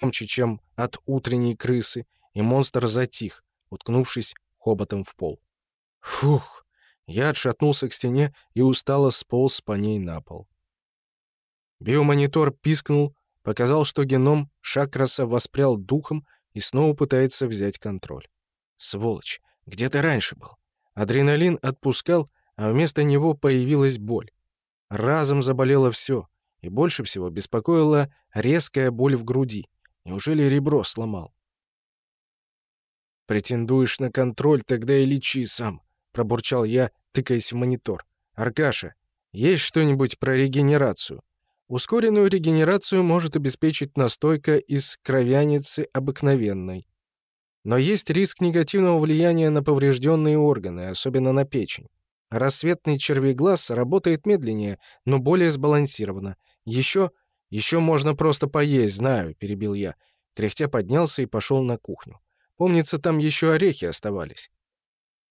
громче, чем от утренней крысы, и монстр затих, уткнувшись хоботом в пол. Фух! Я отшатнулся к стене и устало сполз по ней на пол. Биомонитор пискнул, показал, что геном Шакраса воспрял духом и снова пытается взять контроль. Сволочь, где ты раньше был? Адреналин отпускал, а вместо него появилась боль. Разом заболело все, и больше всего беспокоила резкая боль в груди. Неужели ребро сломал? «Претендуешь на контроль, тогда и лечи сам», — пробурчал я, тыкаясь в монитор. «Аркаша, есть что-нибудь про регенерацию?» Ускоренную регенерацию может обеспечить настойка из кровяницы обыкновенной. Но есть риск негативного влияния на поврежденные органы, особенно на печень. Рассветный червеглаз работает медленнее, но более сбалансированно. Еще... еще можно просто поесть, знаю, — перебил я. Кряхтя поднялся и пошел на кухню. Помнится, там еще орехи оставались.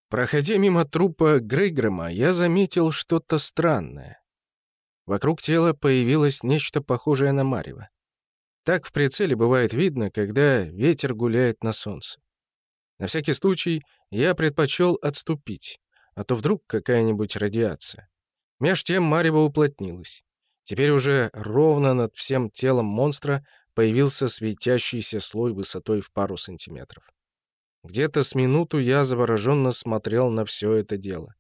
Проходя мимо трупа Грейгрэма, я заметил что-то странное. Вокруг тела появилось нечто похожее на марево. Так в прицеле бывает видно, когда ветер гуляет на солнце. На всякий случай я предпочел отступить, а то вдруг какая-нибудь радиация. Меж тем марево уплотнилось. Теперь уже ровно над всем телом монстра появился светящийся слой высотой в пару сантиметров. Где-то с минуту я завороженно смотрел на все это дело.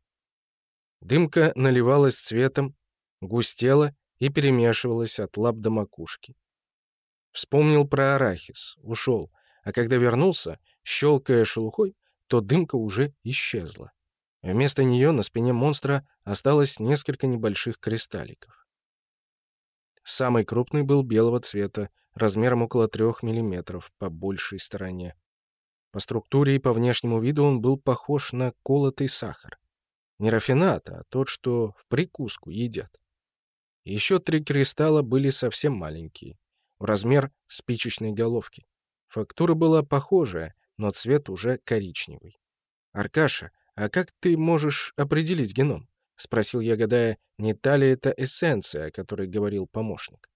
Дымка наливалась цветом, густела и перемешивалась от лап до макушки. Вспомнил про арахис, ушел, а когда вернулся, щелкая шелухой, то дымка уже исчезла. Вместо нее на спине монстра осталось несколько небольших кристалликов. Самый крупный был белого цвета, размером около трех миллиметров по большей стороне. По структуре и по внешнему виду он был похож на колотый сахар. Не рафинат, а тот, что в прикуску едят. Еще три кристалла были совсем маленькие, в размер спичечной головки. Фактура была похожая, но цвет уже коричневый. «Аркаша, а как ты можешь определить геном?» — спросил я, гадая, не та ли это эссенция, о которой говорил помощник.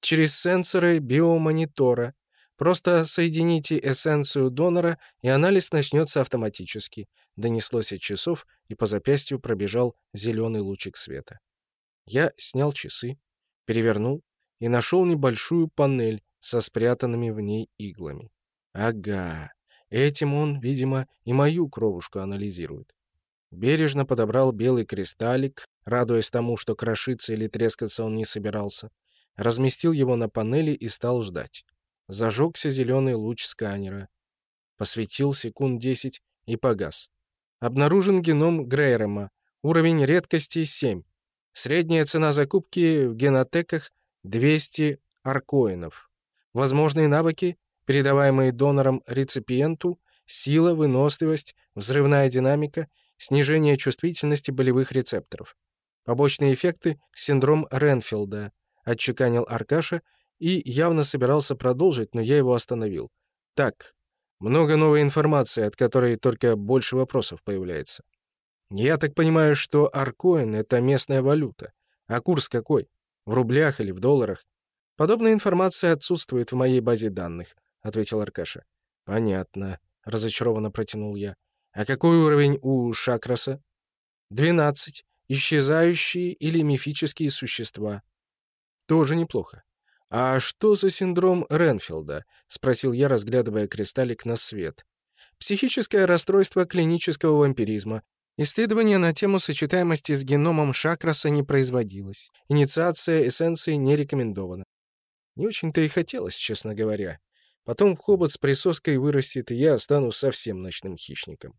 «Через сенсоры биомонитора. Просто соедините эссенцию донора, и анализ начнется автоматически», — донеслось от часов, и по запястью пробежал зеленый лучик света. Я снял часы, перевернул и нашел небольшую панель со спрятанными в ней иглами. Ага, этим он, видимо, и мою кровушку анализирует. Бережно подобрал белый кристаллик, радуясь тому, что крошиться или трескаться он не собирался. Разместил его на панели и стал ждать. Зажегся зеленый луч сканера. Посветил секунд десять и погас. Обнаружен геном Грейрема. Уровень редкости 7. Средняя цена закупки в генотеках — 200 аркоинов. Возможные навыки, передаваемые донором реципиенту, сила, выносливость, взрывная динамика, снижение чувствительности болевых рецепторов. Побочные эффекты — синдром Ренфилда, отчеканил Аркаша и явно собирался продолжить, но я его остановил. Так, много новой информации, от которой только больше вопросов появляется. Я так понимаю, что Аркоин — это местная валюта. А курс какой? В рублях или в долларах? Подобная информация отсутствует в моей базе данных, — ответил Аркаша. Понятно, — разочарованно протянул я. А какой уровень у Шакраса? Двенадцать. Исчезающие или мифические существа. Тоже неплохо. «А что за синдром Ренфилда?» — спросил я, разглядывая кристаллик на свет. «Психическое расстройство клинического вампиризма, Исследование на тему сочетаемости с геномом Шакраса не производилось. Инициация эссенции не рекомендована. Не очень-то и хотелось, честно говоря. Потом хобот с присоской вырастет, и я стану совсем ночным хищником.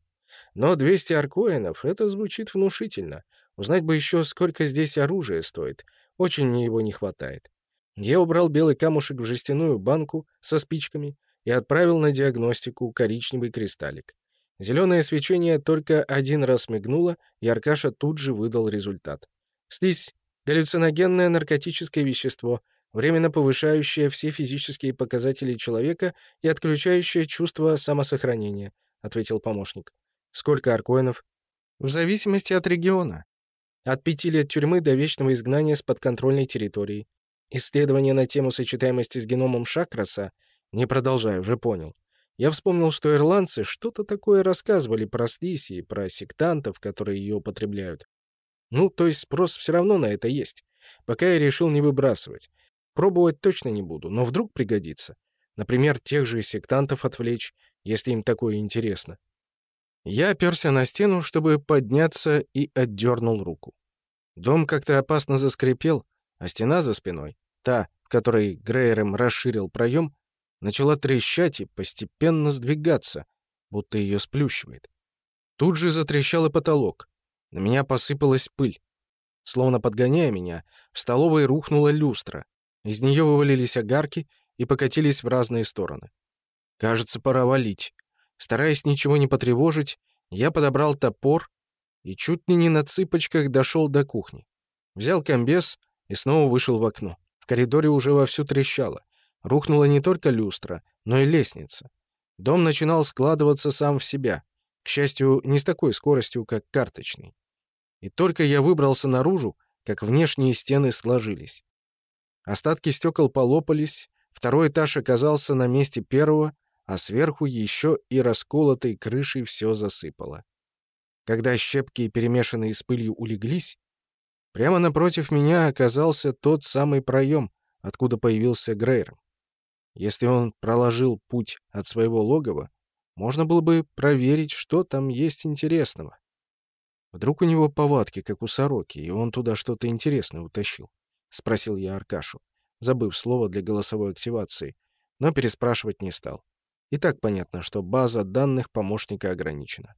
Но 200 аркоинов — это звучит внушительно. Узнать бы еще, сколько здесь оружия стоит. Очень мне его не хватает. Я убрал белый камушек в жестяную банку со спичками и отправил на диагностику коричневый кристаллик. Зеленое свечение только один раз мигнуло, и Аркаша тут же выдал результат. Слизь — галлюциногенное наркотическое вещество, временно повышающее все физические показатели человека и отключающее чувство самосохранения, — ответил помощник. Сколько аркоинов? В зависимости от региона. От пяти лет тюрьмы до вечного изгнания с подконтрольной территории. исследования на тему сочетаемости с геномом Шакраса? Не продолжай, уже понял. Я вспомнил, что ирландцы что-то такое рассказывали про слиси и про сектантов, которые ее употребляют. Ну, то есть спрос все равно на это есть. Пока я решил не выбрасывать. Пробовать точно не буду, но вдруг пригодится. Например, тех же сектантов отвлечь, если им такое интересно. Я оперся на стену, чтобы подняться, и отдернул руку. Дом как-то опасно заскрипел, а стена за спиной, та, которой Грейером расширил проем, начала трещать и постепенно сдвигаться, будто ее сплющивает. Тут же затрещал и потолок. На меня посыпалась пыль. Словно подгоняя меня, в столовой рухнула люстра. Из нее вывалились огарки и покатились в разные стороны. Кажется, пора валить. Стараясь ничего не потревожить, я подобрал топор и чуть ли не на цыпочках дошел до кухни. Взял комбез и снова вышел в окно. В коридоре уже вовсю трещало. Рухнула не только люстра, но и лестница. Дом начинал складываться сам в себя. К счастью, не с такой скоростью, как карточный. И только я выбрался наружу, как внешние стены сложились. Остатки стекол полопались, второй этаж оказался на месте первого, а сверху еще и расколотой крышей все засыпало. Когда щепки, перемешанные с пылью, улеглись, прямо напротив меня оказался тот самый проем, откуда появился Грейром. Если он проложил путь от своего логова, можно было бы проверить, что там есть интересного. Вдруг у него повадки, как у сороки, и он туда что-то интересное утащил. — спросил я Аркашу, забыв слово для голосовой активации, но переспрашивать не стал. И так понятно, что база данных помощника ограничена.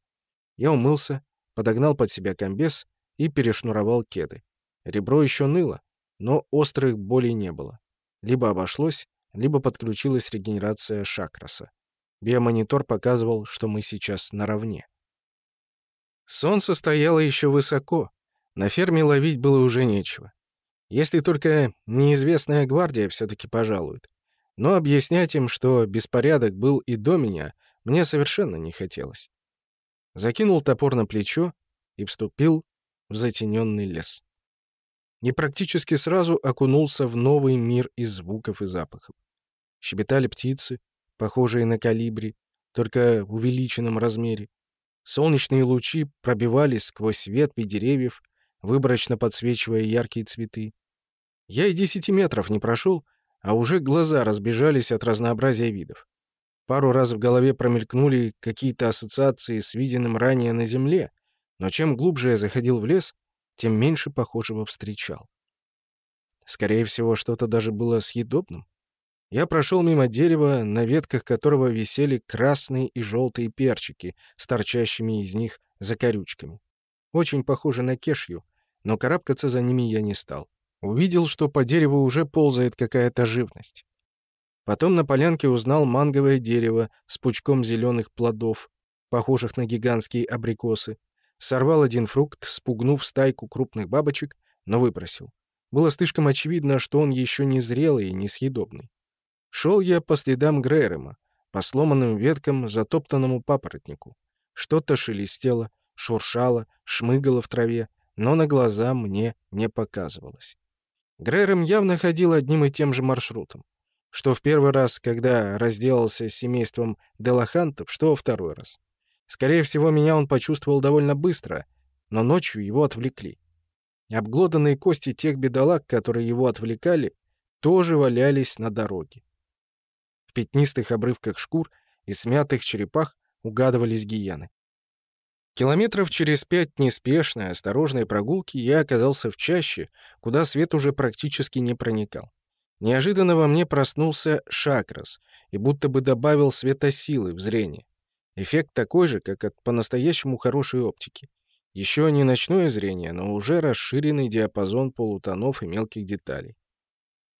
Я умылся, подогнал под себя комбез и перешнуровал кеды. Ребро еще ныло, но острых болей не было. Либо обошлось, либо подключилась регенерация шакраса. Биомонитор показывал, что мы сейчас наравне. Солнце стояло еще высоко. На ферме ловить было уже нечего. Если только неизвестная гвардия все-таки пожалует. Но объяснять им, что беспорядок был и до меня, мне совершенно не хотелось. Закинул топор на плечо и вступил в затененный лес. И практически сразу окунулся в новый мир из звуков и запахов. Щебетали птицы, похожие на калибри, только в увеличенном размере. Солнечные лучи пробивались сквозь ветви деревьев, выборочно подсвечивая яркие цветы. Я и десяти метров не прошел, а уже глаза разбежались от разнообразия видов. Пару раз в голове промелькнули какие-то ассоциации с виденным ранее на земле, но чем глубже я заходил в лес, тем меньше похожего встречал. Скорее всего, что-то даже было съедобным. Я прошел мимо дерева, на ветках которого висели красные и желтые перчики с торчащими из них закорючками. Очень похоже на кешью, но карабкаться за ними я не стал. Увидел, что по дереву уже ползает какая-то живность. Потом на полянке узнал манговое дерево с пучком зеленых плодов, похожих на гигантские абрикосы. Сорвал один фрукт, спугнув стайку крупных бабочек, но выбросил. Было слишком очевидно, что он еще не зрелый и несъедобный. Шел я по следам Грейрема, по сломанным веткам, затоптанному папоротнику. Что-то шелестело, шуршало, шмыгало в траве, но на глаза мне не показывалось. Грейрем явно ходил одним и тем же маршрутом. Что в первый раз, когда разделался с семейством Делахантов, что во второй раз. Скорее всего, меня он почувствовал довольно быстро, но ночью его отвлекли. Обглоданные кости тех бедолаг, которые его отвлекали, тоже валялись на дороге. В пятнистых обрывках шкур и смятых черепах угадывались гиены. Километров через пять неспешной, осторожной прогулки я оказался в чаще, куда свет уже практически не проникал. Неожиданно во мне проснулся шакрас и будто бы добавил светосилы в зрение. Эффект такой же, как от по-настоящему хорошей оптики. Еще не ночное зрение, но уже расширенный диапазон полутонов и мелких деталей.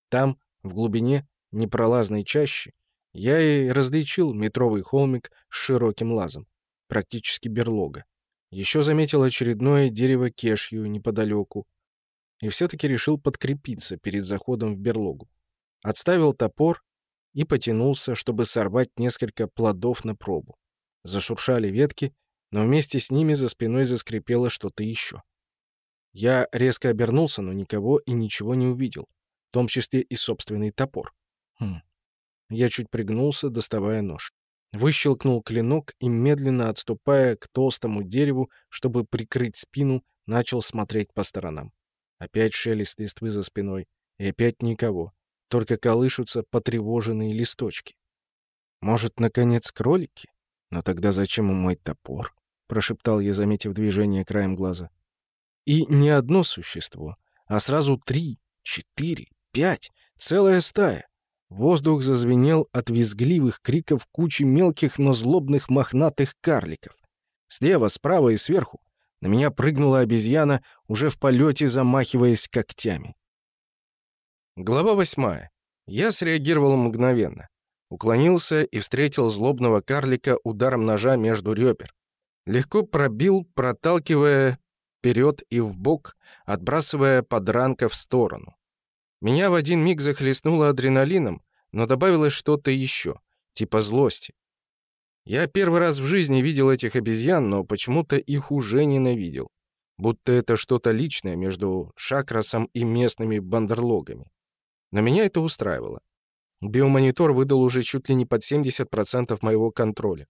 Там, в глубине непролазной чащи, я и различил метровый холмик с широким лазом, практически берлога. Еще заметил очередное дерево кешью неподалеку, и все-таки решил подкрепиться перед заходом в берлогу. Отставил топор и потянулся, чтобы сорвать несколько плодов на пробу. Зашуршали ветки, но вместе с ними за спиной заскрипело что-то еще. Я резко обернулся, но никого и ничего не увидел. том числе и собственный топор. Хм. Я чуть пригнулся, доставая нож. Выщелкнул клинок и, медленно отступая к толстому дереву, чтобы прикрыть спину, начал смотреть по сторонам. Опять шелест листвы за спиной, и опять никого. Только колышутся потревоженные листочки. Может, наконец, кролики? Но тогда зачем ему мой топор? Прошептал я, заметив движение краем глаза. И не одно существо, а сразу три, четыре, пять, целая стая. Воздух зазвенел от визгливых криков кучи мелких, но злобных мохнатых карликов. Слева, справа и сверху на меня прыгнула обезьяна, уже в полете замахиваясь когтями. Глава восьмая. Я среагировал мгновенно. Уклонился и встретил злобного карлика ударом ножа между ребер. Легко пробил, проталкивая вперед и вбок, отбрасывая подранка в сторону. Меня в один миг захлестнуло адреналином, но добавилось что-то еще, типа злости. Я первый раз в жизни видел этих обезьян, но почему-то их уже ненавидел. Будто это что-то личное между Шакрасом и местными бандерлогами. Но меня это устраивало. Биомонитор выдал уже чуть ли не под 70% моего контроля.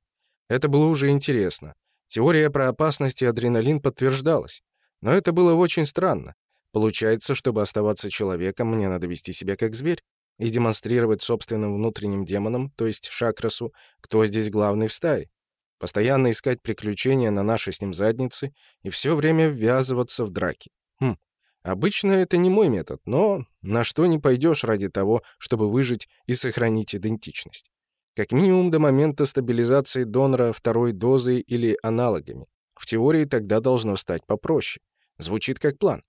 Это было уже интересно. Теория про опасность и адреналин подтверждалась. Но это было очень странно. Получается, чтобы оставаться человеком, мне надо вести себя как зверь и демонстрировать собственным внутренним демонам, то есть Шакрасу, кто здесь главный в стае. Постоянно искать приключения на нашей с ним заднице и все время ввязываться в драки. Хм, обычно это не мой метод, но на что не пойдешь ради того, чтобы выжить и сохранить идентичность. Как минимум до момента стабилизации донора второй дозой или аналогами. В теории тогда должно стать попроще. Звучит как план.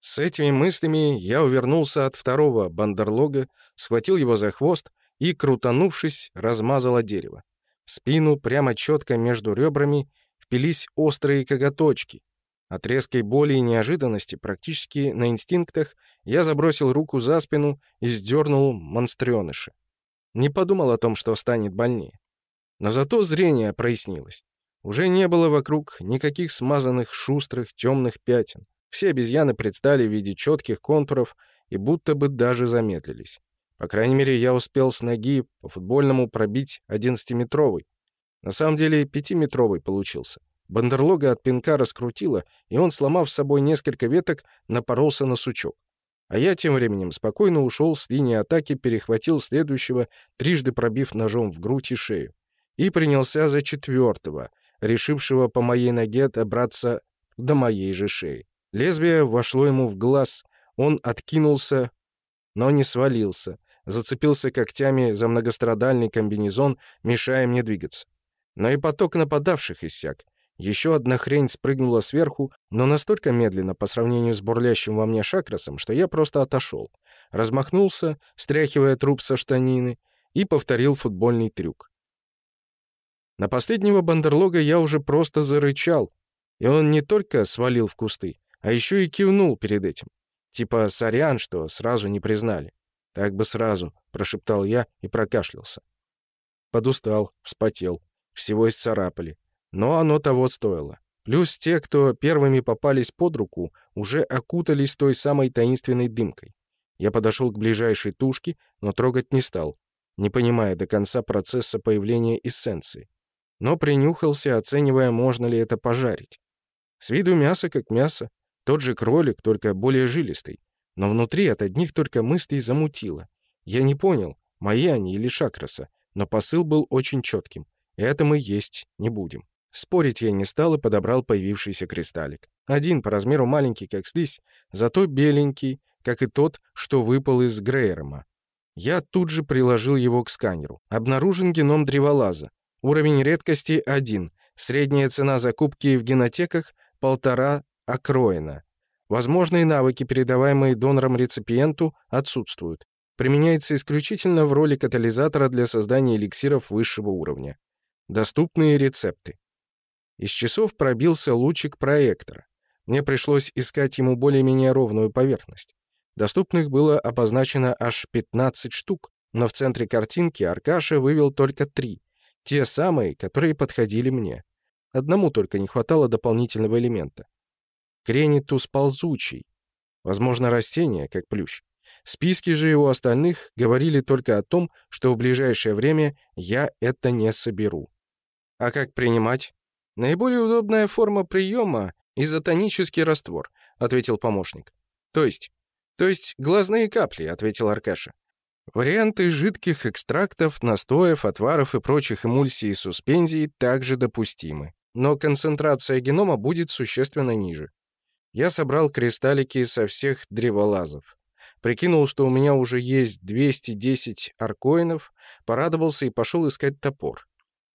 С этими мыслями я увернулся от второго бандерлога, схватил его за хвост и, крутанувшись, размазал о дерево. В спину, прямо четко между ребрами, впились острые коготочки. От резкой боли и неожиданности, практически на инстинктах, я забросил руку за спину и сдернул монстреныша. Не подумал о том, что станет больнее. Но зато зрение прояснилось. Уже не было вокруг никаких смазанных, шустрых, темных пятен. Все обезьяны предстали в виде четких контуров и будто бы даже замедлились. По крайней мере, я успел с ноги по футбольному пробить 11-метровый. На самом деле, пятиметровый получился. Бандерлога от пинка раскрутила, и он, сломав с собой несколько веток, напоролся на сучок. А я тем временем спокойно ушел с линии атаки, перехватил следующего, трижды пробив ножом в грудь и шею. И принялся за четвертого, решившего по моей ноге добраться до моей же шеи. Лезвие вошло ему в глаз, он откинулся, но не свалился, зацепился когтями за многострадальный комбинезон, мешая мне двигаться. Но и поток нападавших иссяк. Еще одна хрень спрыгнула сверху, но настолько медленно по сравнению с бурлящим во мне шакрасом, что я просто отошел. Размахнулся, стряхивая труп со штанины, и повторил футбольный трюк. На последнего бандерлога я уже просто зарычал, и он не только свалил в кусты, а еще и кивнул перед этим. Типа сорян, что сразу не признали. «Так бы сразу», — прошептал я и прокашлялся. Подустал, вспотел, всего исцарапали. Но оно того стоило. Плюс те, кто первыми попались под руку, уже окутались той самой таинственной дымкой. Я подошел к ближайшей тушке, но трогать не стал, не понимая до конца процесса появления эссенции. Но принюхался, оценивая, можно ли это пожарить. С виду мясо как мясо, тот же кролик, только более жилистый. Но внутри от одних только мыслей замутило. Я не понял, мои они или Шакраса, но посыл был очень четким. Это мы есть не будем. Спорить я не стал и подобрал появившийся кристаллик. Один по размеру маленький, как слизь, зато беленький, как и тот, что выпал из Грейрома. Я тут же приложил его к сканеру. Обнаружен геном древолаза. Уровень редкости 1. Средняя цена закупки в генотеках — полтора окроена. Возможные навыки, передаваемые донором-реципиенту, отсутствуют. Применяется исключительно в роли катализатора для создания эликсиров высшего уровня. Доступные рецепты. Из часов пробился лучик проектора. Мне пришлось искать ему более-менее ровную поверхность. Доступных было обозначено аж 15 штук, но в центре картинки Аркаша вывел только три. Те самые, которые подходили мне. Одному только не хватало дополнительного элемента. Кренитус ползучий. Возможно, растение, как плющ. Списки же у остальных говорили только о том, что в ближайшее время я это не соберу. А как принимать? Наиболее удобная форма приема — изотонический раствор, ответил помощник. То есть? То есть глазные капли, ответил Аркаша. Варианты жидких экстрактов, настоев, отваров и прочих эмульсий и суспензий также допустимы, но концентрация генома будет существенно ниже. Я собрал кристаллики со всех древолазов. Прикинул, что у меня уже есть 210 аркоинов, порадовался и пошел искать топор.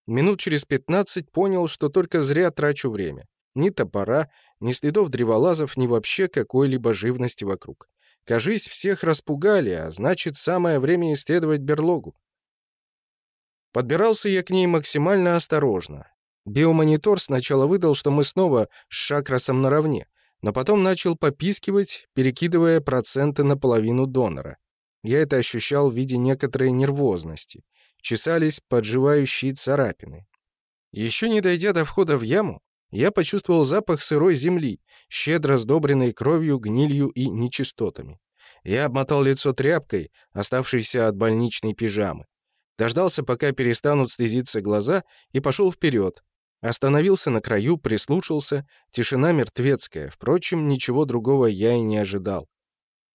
Минут через 15 понял, что только зря трачу время. Ни топора, ни следов древолазов, ни вообще какой-либо живности вокруг. Кажись, всех распугали, а значит, самое время исследовать берлогу. Подбирался я к ней максимально осторожно. Биомонитор сначала выдал, что мы снова с Шакрасом наравне, но потом начал попискивать, перекидывая проценты на половину донора. Я это ощущал в виде некоторой нервозности. Чесались подживающие царапины. Еще не дойдя до входа в яму, я почувствовал запах сырой земли, щедро сдобренной кровью, гнилью и нечистотами. Я обмотал лицо тряпкой, оставшейся от больничной пижамы. Дождался, пока перестанут слезиться глаза, и пошел вперед. Остановился на краю, прислушался. Тишина мертвецкая. Впрочем, ничего другого я и не ожидал.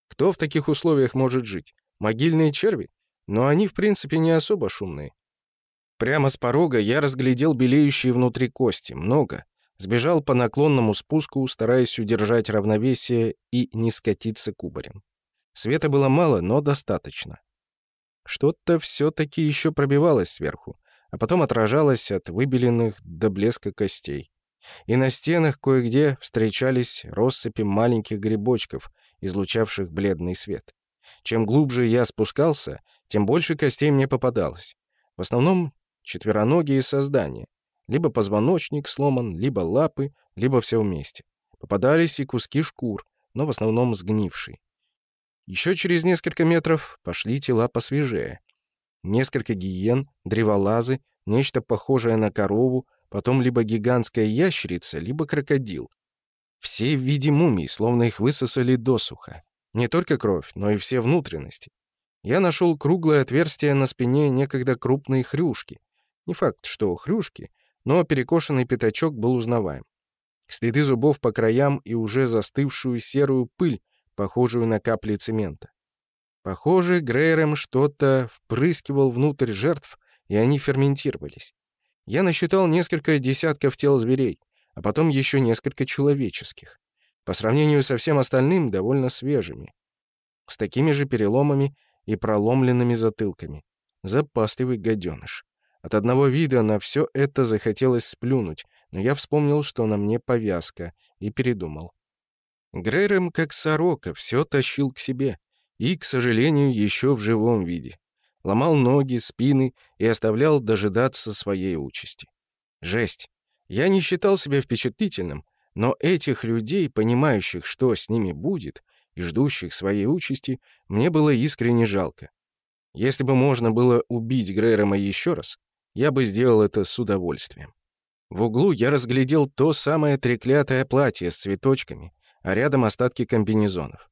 Кто в таких условиях может жить? Могильные черви? Но они, в принципе, не особо шумные. Прямо с порога я разглядел белеющие внутри кости. Много. Сбежал по наклонному спуску, стараясь удержать равновесие и не скатиться кубарем. Света было мало, но достаточно. Что-то все-таки еще пробивалось сверху, а потом отражалось от выбеленных до блеска костей. И на стенах кое-где встречались россыпи маленьких грибочков, излучавших бледный свет. Чем глубже я спускался, тем больше костей мне попадалось. В основном четвероногие создания, либо позвоночник сломан, либо лапы, либо все вместе. Попадались и куски шкур, но в основном сгнившие. Еще через несколько метров пошли тела посвежее. Несколько гиен, древолазы, нечто похожее на корову, потом либо гигантская ящерица, либо крокодил. Все в виде мумий, словно их высосали досуха. Не только кровь, но и все внутренности. Я нашел круглое отверстие на спине некогда крупной хрюшки. Не факт, что хрюшки, но перекошенный пятачок был узнаваем. Следы зубов по краям и уже застывшую серую пыль, похожую на капли цемента. Похоже, Грейрем что-то впрыскивал внутрь жертв, и они ферментировались. Я насчитал несколько десятков тел зверей, а потом еще несколько человеческих. По сравнению со всем остальным, довольно свежими. С такими же переломами и проломленными затылками. Запасливый гаденыш. От одного вида на все это захотелось сплюнуть, но я вспомнил, что на мне повязка, и передумал. Грейрем, как сорока, все тащил к себе, и, к сожалению, еще в живом виде. Ломал ноги, спины и оставлял дожидаться своей участи. Жесть. Я не считал себя впечатлительным, но этих людей, понимающих, что с ними будет, и ждущих своей участи, мне было искренне жалко. Если бы можно было убить Грейрема еще раз, я бы сделал это с удовольствием. В углу я разглядел то самое треклятое платье с цветочками, а рядом остатки комбинезонов.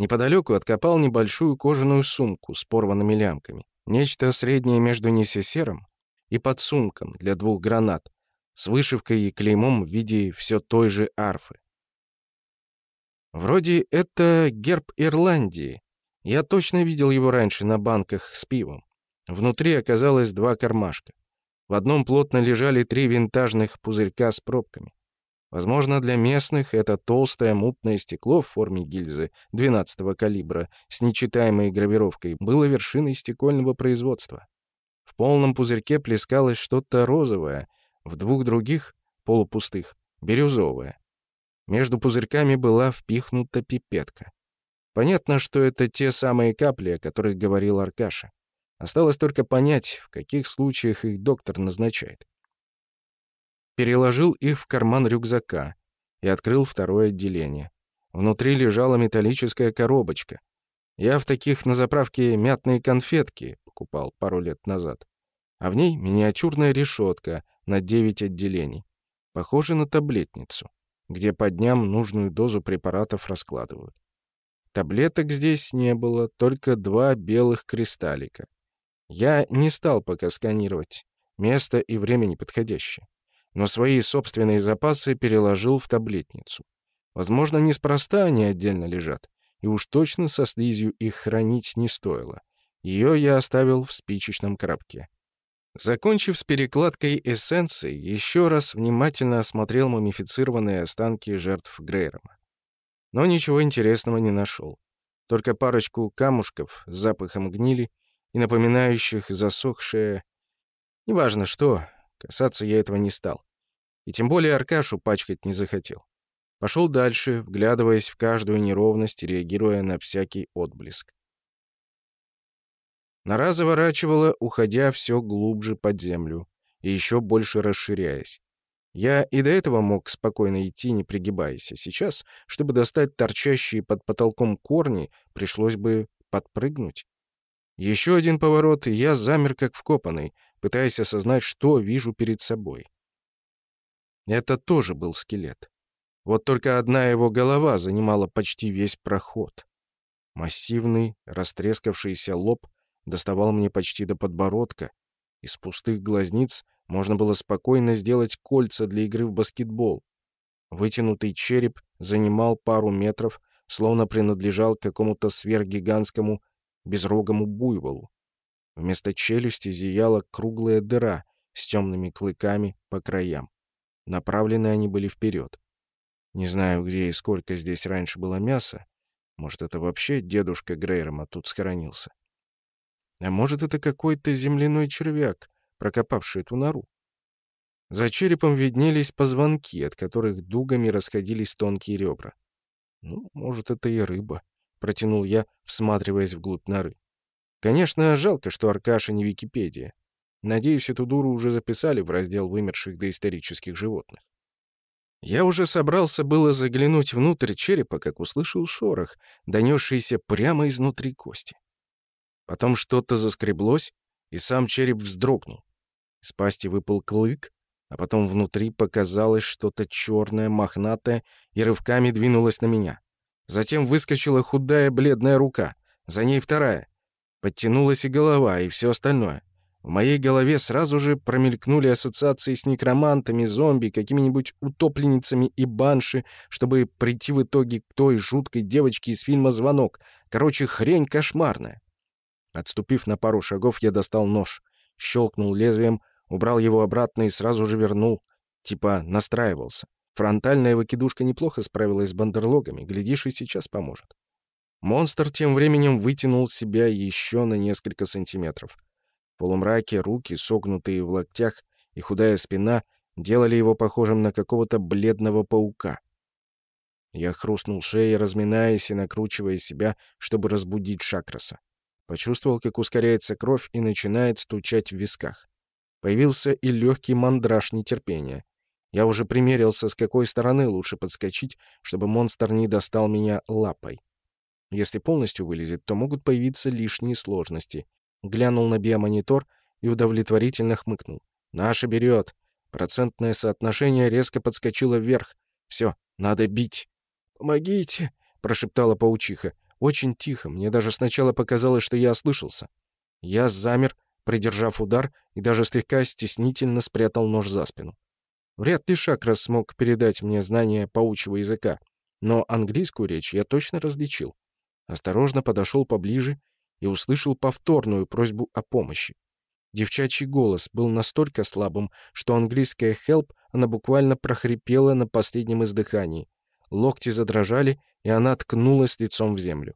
Неподалеку откопал небольшую кожаную сумку с порванными лямками. Нечто среднее между несесером и подсумком для двух гранат, с вышивкой и клеймом в виде все той же арфы. Вроде это герб Ирландии. Я точно видел его раньше на банках с пивом. Внутри оказалось два кармашка. В одном плотно лежали три винтажных пузырька с пробками. Возможно, для местных это толстое мутное стекло в форме гильзы 12-го калибра с нечитаемой гравировкой было вершиной стекольного производства. В полном пузырьке плескалось что-то розовое, в двух других, полупустых, бирюзовое. Между пузырьками была впихнута пипетка. Понятно, что это те самые капли, о которых говорил Аркаша. Осталось только понять, в каких случаях их доктор назначает. Переложил их в карман рюкзака и открыл второе отделение. Внутри лежала металлическая коробочка. Я в таких на заправке мятные конфетки покупал пару лет назад. А в ней миниатюрная решетка на 9 отделений. Похоже на таблетницу, где по дням нужную дозу препаратов раскладывают. Таблеток здесь не было, только два белых кристаллика. Я не стал пока сканировать. Место и время неподходящее. Но свои собственные запасы переложил в таблетницу. Возможно, неспроста они отдельно лежат, и уж точно со слизью их хранить не стоило. Ее я оставил в спичечном коробке. Закончив с перекладкой эссенции, еще раз внимательно осмотрел мумифицированные останки жертв Грейрома. Но ничего интересного не нашел. Только парочку камушков с запахом гнили и напоминающих засохшее... Неважно что, касаться я этого не стал. И тем более Аркашу пачкать не захотел. Пошел дальше, вглядываясь в каждую неровность и реагируя на всякий отблеск. Нора заворачивала, уходя все глубже под землю и еще больше расширяясь. Я и до этого мог спокойно идти, не пригибаясь, а сейчас, чтобы достать торчащие под потолком корни, пришлось бы подпрыгнуть. Еще один поворот, и я замер как вкопанный, пытаясь осознать, что вижу перед собой. Это тоже был скелет. Вот только одна его голова занимала почти весь проход. Массивный, растрескавшийся лоб доставал мне почти до подбородка. Из пустых глазниц можно было спокойно сделать кольца для игры в баскетбол. Вытянутый череп занимал пару метров, словно принадлежал какому-то сверхгигантскому безрогому буйволу. Вместо челюсти зияла круглая дыра с темными клыками по краям. Направлены они были вперед. Не знаю, где и сколько здесь раньше было мяса. Может, это вообще дедушка Грейрома тут схоронился. А может, это какой-то земляной червяк, прокопавший эту нору. За черепом виднелись позвонки, от которых дугами расходились тонкие ребра. «Ну, может, это и рыба», — протянул я, всматриваясь вглубь норы. «Конечно, жалко, что Аркаша не Википедия. Надеюсь, эту дуру уже записали в раздел вымерших доисторических животных. Я уже собрался было заглянуть внутрь черепа, как услышал шорох, донесшийся прямо изнутри кости. Потом что-то заскреблось, и сам череп вздрогнул. Из пасти выпал клык, а потом внутри показалось что-то черное, мохнатое, и рывками двинулось на меня. Затем выскочила худая бледная рука, за ней вторая. Подтянулась и голова, и все остальное. В моей голове сразу же промелькнули ассоциации с некромантами, зомби, какими-нибудь утопленницами и банши, чтобы прийти в итоге к той жуткой девочке из фильма «Звонок». Короче, хрень кошмарная. Отступив на пару шагов, я достал нож, щелкнул лезвием, убрал его обратно и сразу же вернул. Типа настраивался. Фронтальная выкидушка неплохо справилась с бандерлогами, глядишь, и сейчас поможет. Монстр тем временем вытянул себя еще на несколько сантиметров. В полумраке руки, согнутые в локтях, и худая спина делали его похожим на какого-то бледного паука. Я хрустнул шеей, разминаясь и накручивая себя, чтобы разбудить Шакраса. Почувствовал, как ускоряется кровь и начинает стучать в висках. Появился и легкий мандраж нетерпения. Я уже примерился, с какой стороны лучше подскочить, чтобы монстр не достал меня лапой. Если полностью вылезет, то могут появиться лишние сложности. Глянул на биомонитор и удовлетворительно хмыкнул. «Наша берет!» Процентное соотношение резко подскочило вверх. «Все, надо бить!» «Помогите!» — прошептала паучиха. Очень тихо, мне даже сначала показалось, что я ослышался. Я замер, придержав удар, и даже слегка стеснительно спрятал нож за спину. Вряд ли Шакрас смог передать мне знания паучьего языка, но английскую речь я точно различил. Осторожно подошел поближе и услышал повторную просьбу о помощи. Девчачий голос был настолько слабым, что английская «help» она буквально прохрипела на последнем издыхании. Локти задрожали, и она ткнулась лицом в землю.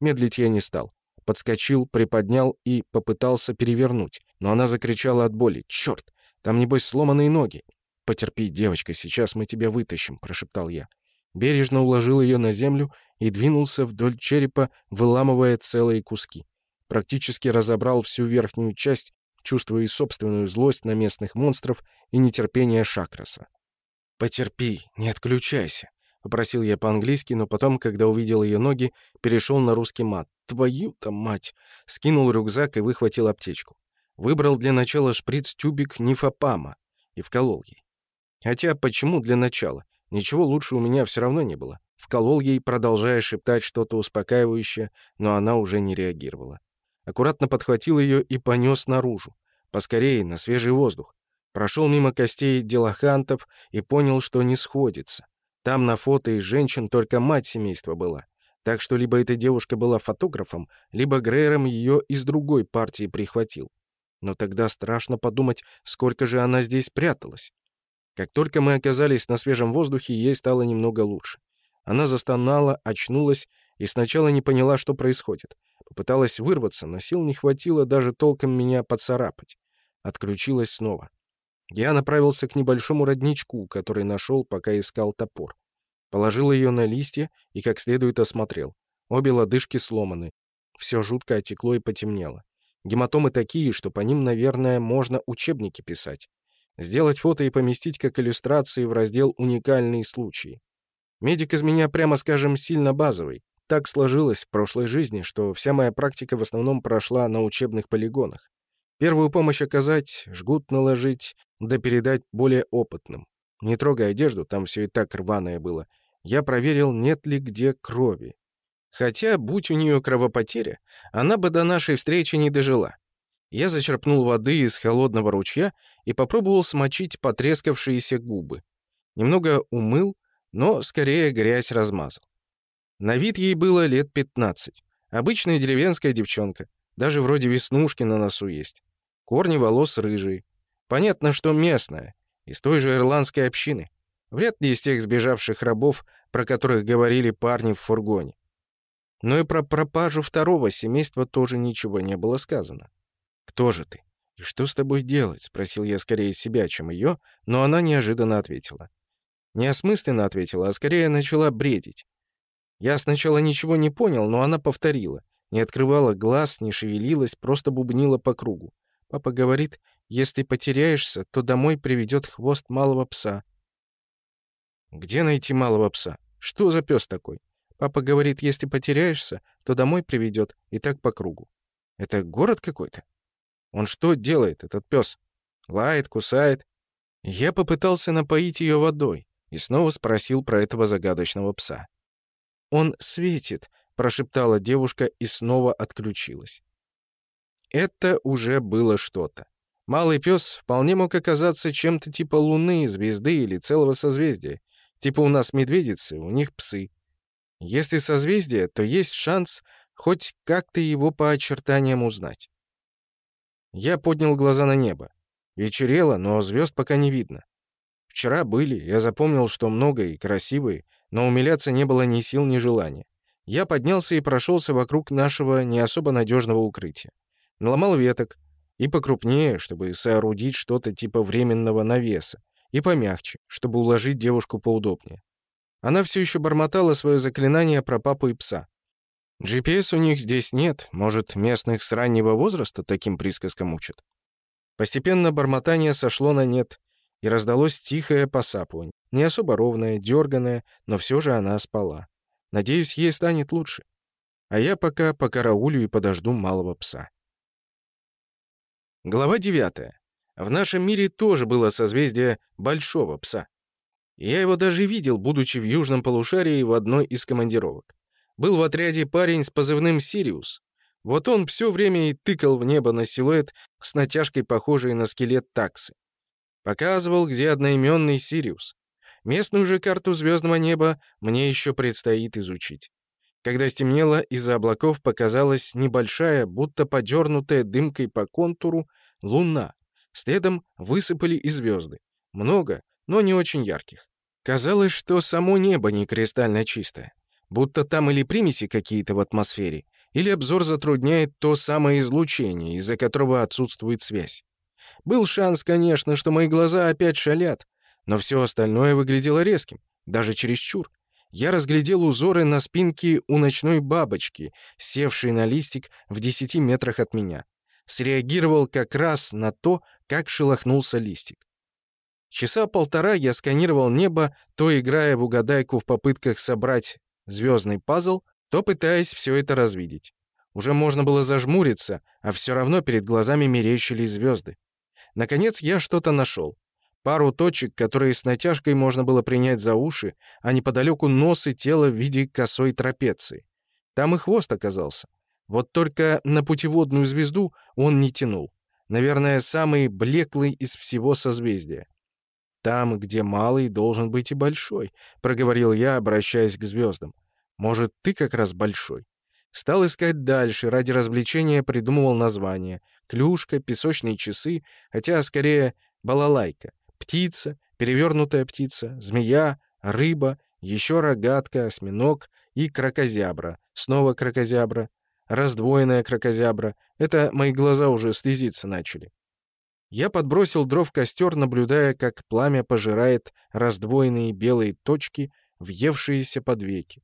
Медлить я не стал. Подскочил, приподнял и попытался перевернуть, но она закричала от боли. «Черт! Там, небось, сломанные ноги!» «Потерпи, девочка, сейчас мы тебя вытащим», — прошептал я. Бережно уложил ее на землю и двинулся вдоль черепа, выламывая целые куски. Практически разобрал всю верхнюю часть, чувствуя и собственную злость на местных монстров и нетерпение Шакраса. «Потерпи, не отключайся», — попросил я по-английски, но потом, когда увидел ее ноги, перешел на русский мат. «Твою-то мать!» Скинул рюкзак и выхватил аптечку. Выбрал для начала шприц-тюбик нифопама и вколол ей. Хотя почему для начала? Ничего лучше у меня все равно не было. Вколол ей, продолжая шептать что-то успокаивающее, но она уже не реагировала. Аккуратно подхватил ее и понес наружу. Поскорее, на свежий воздух. Прошел мимо костей делахантов и понял, что не сходится. Там на фото из женщин только мать семейства была. Так что либо эта девушка была фотографом, либо Грейером ее из другой партии прихватил. Но тогда страшно подумать, сколько же она здесь пряталась. Как только мы оказались на свежем воздухе, ей стало немного лучше. Она застонала, очнулась и сначала не поняла, что происходит. Попыталась вырваться, но сил не хватило даже толком меня поцарапать. Отключилась снова. Я направился к небольшому родничку, который нашел, пока искал топор. Положил ее на листья и как следует осмотрел. Обе лодыжки сломаны. Все жутко отекло и потемнело. Гематомы такие, что по ним, наверное, можно учебники писать. Сделать фото и поместить как иллюстрации в раздел «Уникальные случаи». Медик из меня, прямо скажем, сильно базовый. Так сложилось в прошлой жизни, что вся моя практика в основном прошла на учебных полигонах. Первую помощь оказать, жгут наложить, да передать более опытным. Не трогай одежду, там все и так рваное было. Я проверил, нет ли где крови. Хотя, будь у нее кровопотеря, она бы до нашей встречи не дожила. Я зачерпнул воды из холодного ручья и попробовал смочить потрескавшиеся губы. Немного умыл, но скорее грязь размазал. На вид ей было лет 15. Обычная деревенская девчонка. Даже вроде веснушки на носу есть. Корни волос рыжие. Понятно, что местная, из той же ирландской общины. Вряд ли из тех сбежавших рабов, про которых говорили парни в фургоне. Но и про пропажу второго семейства тоже ничего не было сказано. «Кто же ты? И что с тобой делать?» — спросил я скорее себя, чем ее, но она неожиданно ответила. Неосмысленно ответила, а скорее начала бредить. Я сначала ничего не понял, но она повторила. Не открывала глаз, не шевелилась, просто бубнила по кругу. Папа говорит, если потеряешься, то домой приведет хвост малого пса. Где найти малого пса? Что за пес такой? Папа говорит, если потеряешься, то домой приведет, и так по кругу. Это город какой-то? Он что делает, этот пес? Лает, кусает. Я попытался напоить ее водой и снова спросил про этого загадочного пса. «Он светит», — прошептала девушка и снова отключилась. Это уже было что-то. Малый пес вполне мог оказаться чем-то типа луны, звезды или целого созвездия. Типа у нас медведицы, у них псы. Если созвездие, то есть шанс хоть как-то его по очертаниям узнать. Я поднял глаза на небо. Вечерело, но звезд пока не видно. Вчера были, я запомнил, что много и красивые, но умиляться не было ни сил, ни желания. Я поднялся и прошелся вокруг нашего не особо надежного укрытия. Наломал веток, и покрупнее, чтобы соорудить что-то типа временного навеса, и помягче, чтобы уложить девушку поудобнее. Она все еще бормотала свое заклинание про папу и пса. GPS у них здесь нет, может, местных с раннего возраста таким присказкам учат. Постепенно бормотание сошло на нет, и раздалось тихое посапывание, не особо ровное, дерганное, но все же она спала. Надеюсь, ей станет лучше. А я пока покараулю и подожду малого пса. Глава 9. В нашем мире тоже было созвездие Большого Пса. Я его даже видел, будучи в южном полушарии в одной из командировок. Был в отряде парень с позывным «Сириус». Вот он все время и тыкал в небо на силуэт с натяжкой, похожей на скелет таксы. Показывал, где одноименный Сириус. Местную же карту звездного неба мне еще предстоит изучить. Когда стемнело, из-за облаков показалась небольшая, будто подернутая дымкой по контуру, луна. Следом высыпали и звезды. Много, но не очень ярких. Казалось, что само небо не кристально чистое. Будто там или примеси какие-то в атмосфере, или обзор затрудняет то самое излучение, из-за которого отсутствует связь. Был шанс, конечно, что мои глаза опять шалят, но все остальное выглядело резким, даже чересчур я разглядел узоры на спинке у ночной бабочки, севшей на листик в десяти метрах от меня. Среагировал как раз на то, как шелохнулся листик. Часа полтора я сканировал небо, то играя в угадайку в попытках собрать звездный пазл, то пытаясь все это развидеть. Уже можно было зажмуриться, а все равно перед глазами мерещились звезды. Наконец я что-то нашел. Пару точек, которые с натяжкой можно было принять за уши, а неподалеку нос и тело в виде косой трапеции. Там и хвост оказался. Вот только на путеводную звезду он не тянул. Наверное, самый блеклый из всего созвездия. «Там, где малый, должен быть и большой», — проговорил я, обращаясь к звездам. «Может, ты как раз большой?» Стал искать дальше, ради развлечения придумывал название. Клюшка, песочные часы, хотя скорее балалайка. Птица, перевернутая птица, змея, рыба, еще рогатка, осьминог и крокозябра. Снова крокозябра. Раздвоенная крокозябра. Это мои глаза уже слезиться начали. Я подбросил дров в костер, наблюдая, как пламя пожирает раздвоенные белые точки, въевшиеся под веки.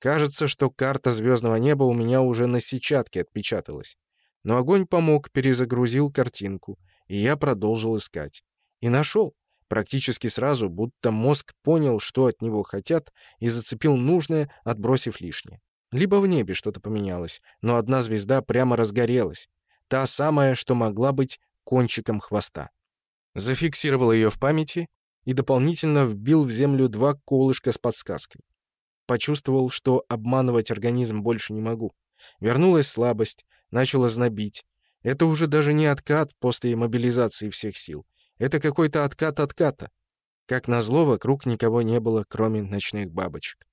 Кажется, что карта звездного неба у меня уже на сетчатке отпечаталась. Но огонь помог, перезагрузил картинку, и я продолжил искать. И нашел. Практически сразу, будто мозг понял, что от него хотят, и зацепил нужное, отбросив лишнее. Либо в небе что-то поменялось, но одна звезда прямо разгорелась. Та самая, что могла быть кончиком хвоста. Зафиксировал ее в памяти и дополнительно вбил в землю два колышка с подсказкой. Почувствовал, что обманывать организм больше не могу. Вернулась слабость, начала знобить. Это уже даже не откат после мобилизации всех сил. Это какой-то откат отката. Как назло, вокруг никого не было, кроме ночных бабочек.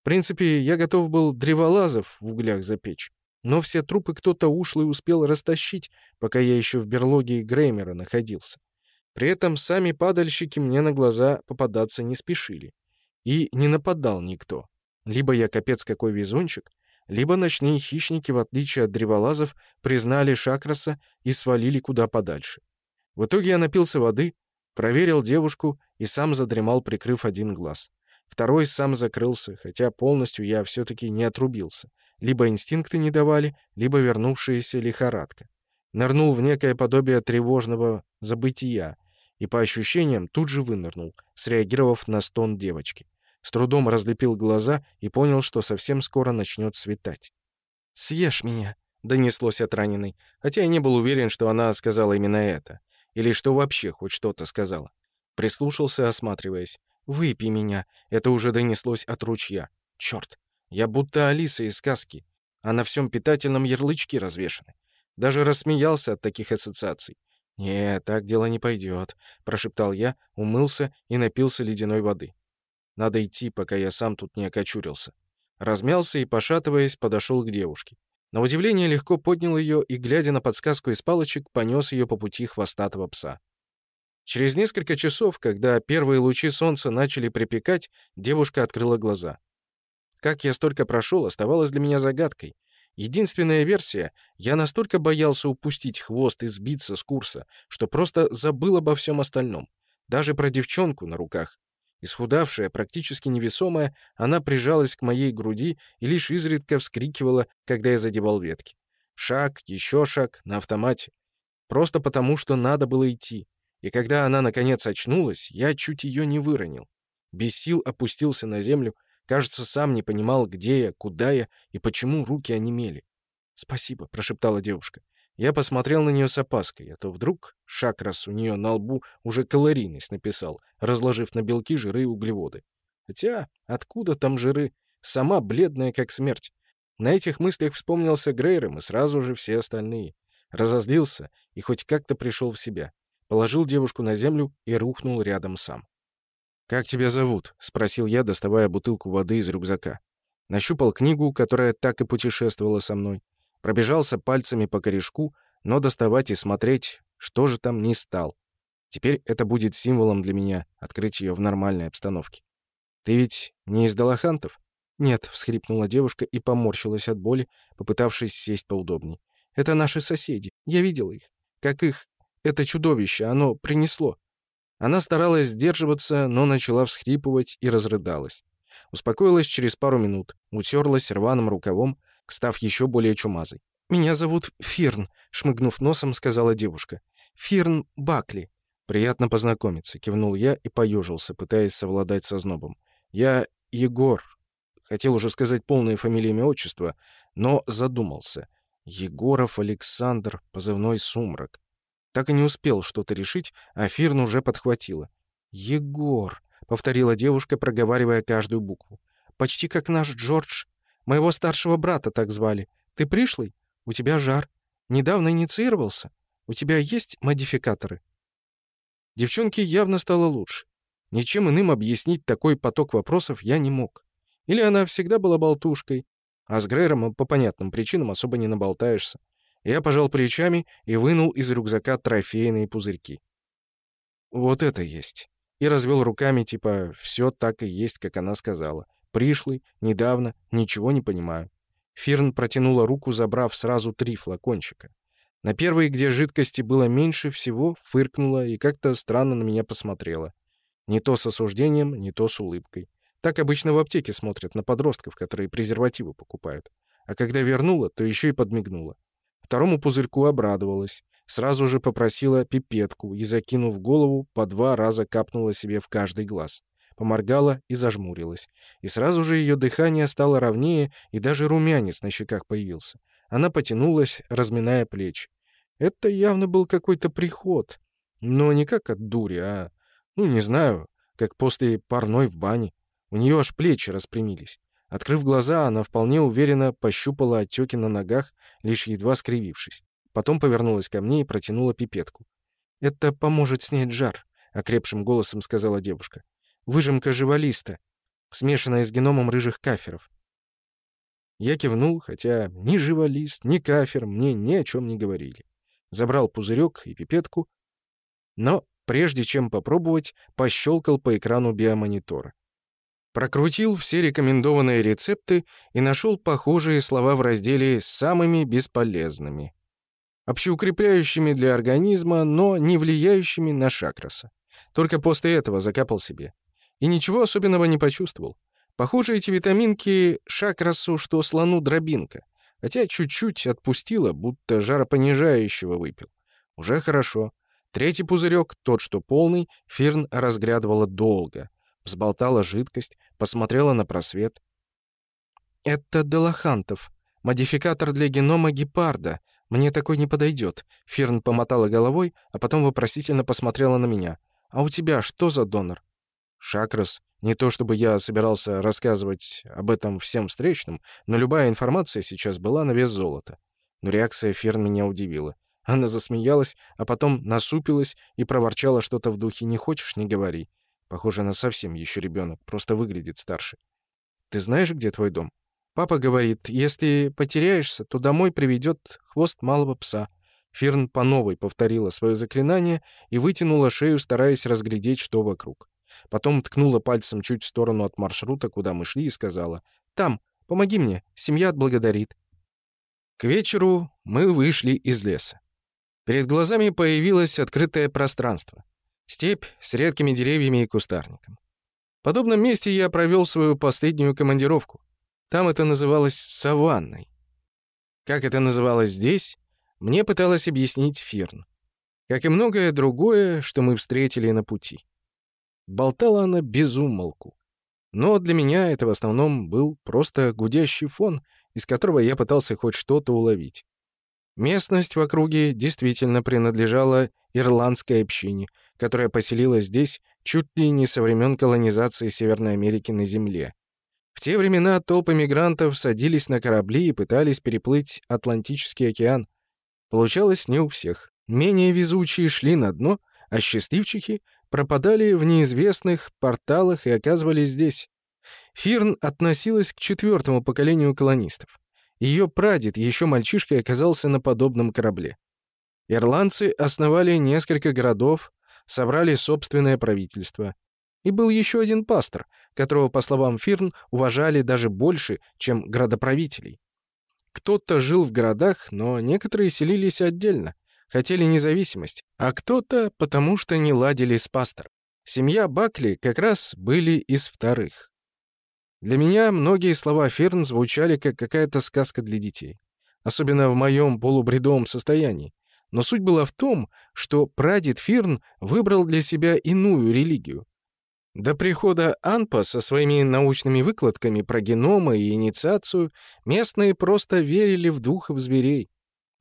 В принципе, я готов был древолазов в углях запечь. Но все трупы кто-то ушлый успел растащить, пока я еще в берлоге Греймера находился. При этом сами падальщики мне на глаза попадаться не спешили. И не нападал никто. Либо я капец какой везунчик, либо ночные хищники, в отличие от древолазов, признали Шакраса и свалили куда подальше. В итоге я напился воды, проверил девушку и сам задремал, прикрыв один глаз. Второй сам закрылся, хотя полностью я все-таки не отрубился. Либо инстинкты не давали, либо вернувшаяся лихорадка. Нырнул в некое подобие тревожного забытия и, по ощущениям, тут же вынырнул, среагировав на стон девочки. С трудом разлепил глаза и понял, что совсем скоро начнет светать. «Съешь меня», — донеслось от раненой, хотя я не был уверен, что она сказала именно это. Или что вообще хоть что-то сказала. Прислушался, осматриваясь. «Выпей меня», — это уже донеслось от ручья. Черт, я будто Алиса из сказки, а на всем питательном ярлычки развешаны. Даже рассмеялся от таких ассоциаций. «Нет, так дело не пойдет», — прошептал я, умылся и напился ледяной воды. Надо идти, пока я сам тут не окочурился. Размялся и, пошатываясь, подошел к девушке. На удивление легко поднял ее и, глядя на подсказку из палочек, понес ее по пути хвостатого пса. Через несколько часов, когда первые лучи солнца начали припекать, девушка открыла глаза. Как я столько прошел, оставалось для меня загадкой. Единственная версия — я настолько боялся упустить хвост и сбиться с курса, что просто забыл обо всем остальном. Даже про девчонку на руках. Исхудавшая, практически невесомая, она прижалась к моей груди и лишь изредка вскрикивала, когда я задевал ветки. Шаг, еще шаг, на автомате. Просто потому, что надо было идти. И когда она, наконец, очнулась, я чуть ее не выронил. Без сил опустился на землю, кажется, сам не понимал, где я, куда я и почему руки онемели. «Спасибо», — прошептала девушка. Я посмотрел на нее с опаской, а то вдруг Шакрас у нее на лбу уже калорийность написал, разложив на белки, жиры и углеводы. Хотя, откуда там жиры? Сама бледная, как смерть. На этих мыслях вспомнился Грейром и сразу же все остальные. Разозлился и хоть как-то пришел в себя. Положил девушку на землю и рухнул рядом сам. «Как тебя зовут?» — спросил я, доставая бутылку воды из рюкзака. Нащупал книгу, которая так и путешествовала со мной. Пробежался пальцами по корешку, но доставать и смотреть, что же там, не стал. Теперь это будет символом для меня, открыть ее в нормальной обстановке. «Ты ведь не из Далахантов?» «Нет», — всхрипнула девушка и поморщилась от боли, попытавшись сесть поудобней. «Это наши соседи. Я видела их. Как их... Это чудовище, оно принесло». Она старалась сдерживаться, но начала всхрипывать и разрыдалась. Успокоилась через пару минут, утерлась рваным рукавом, став еще более чумазой. «Меня зовут Фирн», — шмыгнув носом, сказала девушка. «Фирн Бакли». «Приятно познакомиться», — кивнул я и поежился, пытаясь совладать со знобом. «Я Егор». Хотел уже сказать полное фамилия, имя, отчество, но задумался. Егоров Александр, позывной «Сумрак». Так и не успел что-то решить, а Фирн уже подхватила. «Егор», — повторила девушка, проговаривая каждую букву. «Почти как наш Джордж. Моего старшего брата так звали. Ты пришлый? У тебя жар. Недавно инициировался. У тебя есть модификаторы?» Девчонке явно стало лучше. Ничем иным объяснить такой поток вопросов я не мог. Или она всегда была болтушкой, а с Грейром по понятным причинам особо не наболтаешься. Я пожал плечами и вынул из рюкзака трофейные пузырьки. Вот это есть. И развел руками, типа, все так и есть, как она сказала. Пришлый, недавно, ничего не понимаю. Фирн протянула руку, забрав сразу три флакончика. На первой, где жидкости было меньше всего, фыркнула и как-то странно на меня посмотрела. Не то с осуждением, не то с улыбкой. Так обычно в аптеке смотрят на подростков, которые презервативы покупают. А когда вернула, то еще и подмигнула. Второму пузырьку обрадовалась. Сразу же попросила пипетку и, закинув голову, по два раза капнула себе в каждый глаз. Поморгала и зажмурилась. И сразу же ее дыхание стало ровнее, и даже румянец на щеках появился. Она потянулась, разминая плечи. Это явно был какой-то приход. Но не как от дури, а, ну, не знаю, как после парной в бане. У нее аж плечи распрямились. Открыв глаза, она вполне уверенно пощупала отеки на ногах, лишь едва скривившись. Потом повернулась ко мне и протянула пипетку. «Это поможет снять жар», — окрепшим голосом сказала девушка. «Выжимка живолиста, смешанная с геномом рыжих каферов». Я кивнул, хотя ни живолист, ни кафер мне ни о чем не говорили. Забрал пузырек и пипетку, но, прежде чем попробовать, пощелкал по экрану биомонитора. Прокрутил все рекомендованные рецепты и нашел похожие слова в разделе с самыми бесполезными. Общеукрепляющими для организма, но не влияющими на шакраса. Только после этого закапал себе. И ничего особенного не почувствовал. Похоже, эти витаминки шакрасу, что слону дробинка. Хотя чуть-чуть отпустила, будто жаропонижающего выпил. Уже хорошо. Третий пузырек, тот, что полный, Фирн разглядывала долго — Взболтала жидкость, посмотрела на просвет. «Это Делахантов. Модификатор для генома гепарда. Мне такой не подойдет». Фирн помотала головой, а потом вопросительно посмотрела на меня. «А у тебя что за донор?» «Шакрас. Не то чтобы я собирался рассказывать об этом всем встречным, но любая информация сейчас была на вес золота. Но реакция Фирн меня удивила. Она засмеялась, а потом насупилась и проворчала что-то в духе «не хочешь — не говори». Похоже, она совсем еще ребенок, просто выглядит старше. Ты знаешь, где твой дом? Папа говорит, если потеряешься, то домой приведет хвост малого пса. Фирн по новой повторила свое заклинание и вытянула шею, стараясь разглядеть, что вокруг. Потом ткнула пальцем чуть в сторону от маршрута, куда мы шли, и сказала, «Там, помоги мне, семья отблагодарит». К вечеру мы вышли из леса. Перед глазами появилось открытое пространство. Степь с редкими деревьями и кустарником. В подобном месте я провел свою последнюю командировку. Там это называлось саванной. Как это называлось здесь, мне пыталась объяснить Фирн. Как и многое другое, что мы встретили на пути. Болтала она без умолку. Но для меня это в основном был просто гудящий фон, из которого я пытался хоть что-то уловить. Местность в округе действительно принадлежала ирландской общине — которая поселилась здесь чуть ли не со времен колонизации Северной Америки на Земле. В те времена толпы мигрантов садились на корабли и пытались переплыть Атлантический океан. Получалось не у всех. Менее везучие шли на дно, а счастливчики пропадали в неизвестных порталах и оказывались здесь. Фирн относилась к четвертому поколению колонистов. Ее прадед еще мальчишкой оказался на подобном корабле. Ирландцы основали несколько городов, собрали собственное правительство. И был еще один пастор, которого, по словам Фирн, уважали даже больше, чем градоправителей. Кто-то жил в городах, но некоторые селились отдельно, хотели независимость, а кто-то потому что не ладили с пастором. Семья Бакли как раз были из вторых. Для меня многие слова Ферн звучали как какая-то сказка для детей. Особенно в моем полубредовом состоянии. Но суть была в том, что прадед Фирн выбрал для себя иную религию. До прихода Анпа со своими научными выкладками про геномы и инициацию местные просто верили в духов зверей.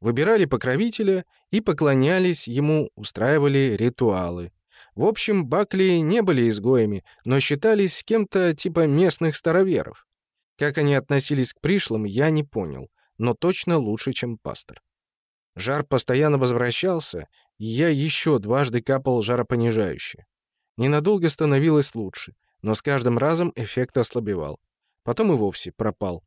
Выбирали покровителя и поклонялись ему, устраивали ритуалы. В общем, Бакли не были изгоями, но считались кем-то типа местных староверов. Как они относились к пришлым, я не понял, но точно лучше, чем пастор. Жар постоянно возвращался, и я еще дважды капал жаропонижающее. Ненадолго становилось лучше, но с каждым разом эффект ослабевал. Потом и вовсе пропал.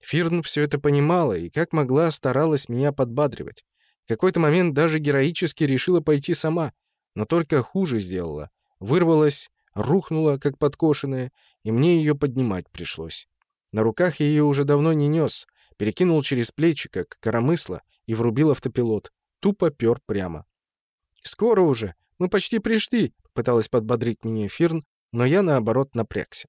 Фирн все это понимала и, как могла, старалась меня подбадривать. В какой-то момент даже героически решила пойти сама, но только хуже сделала. Вырвалась, рухнула, как подкошенная, и мне ее поднимать пришлось. На руках я ее уже давно не нес, перекинул через плечи, как коромысло, и врубил автопилот. Тупо пер прямо. «Скоро уже! Мы почти пришли!» — пыталась подбодрить меня Фирн, но я, наоборот, напрягся.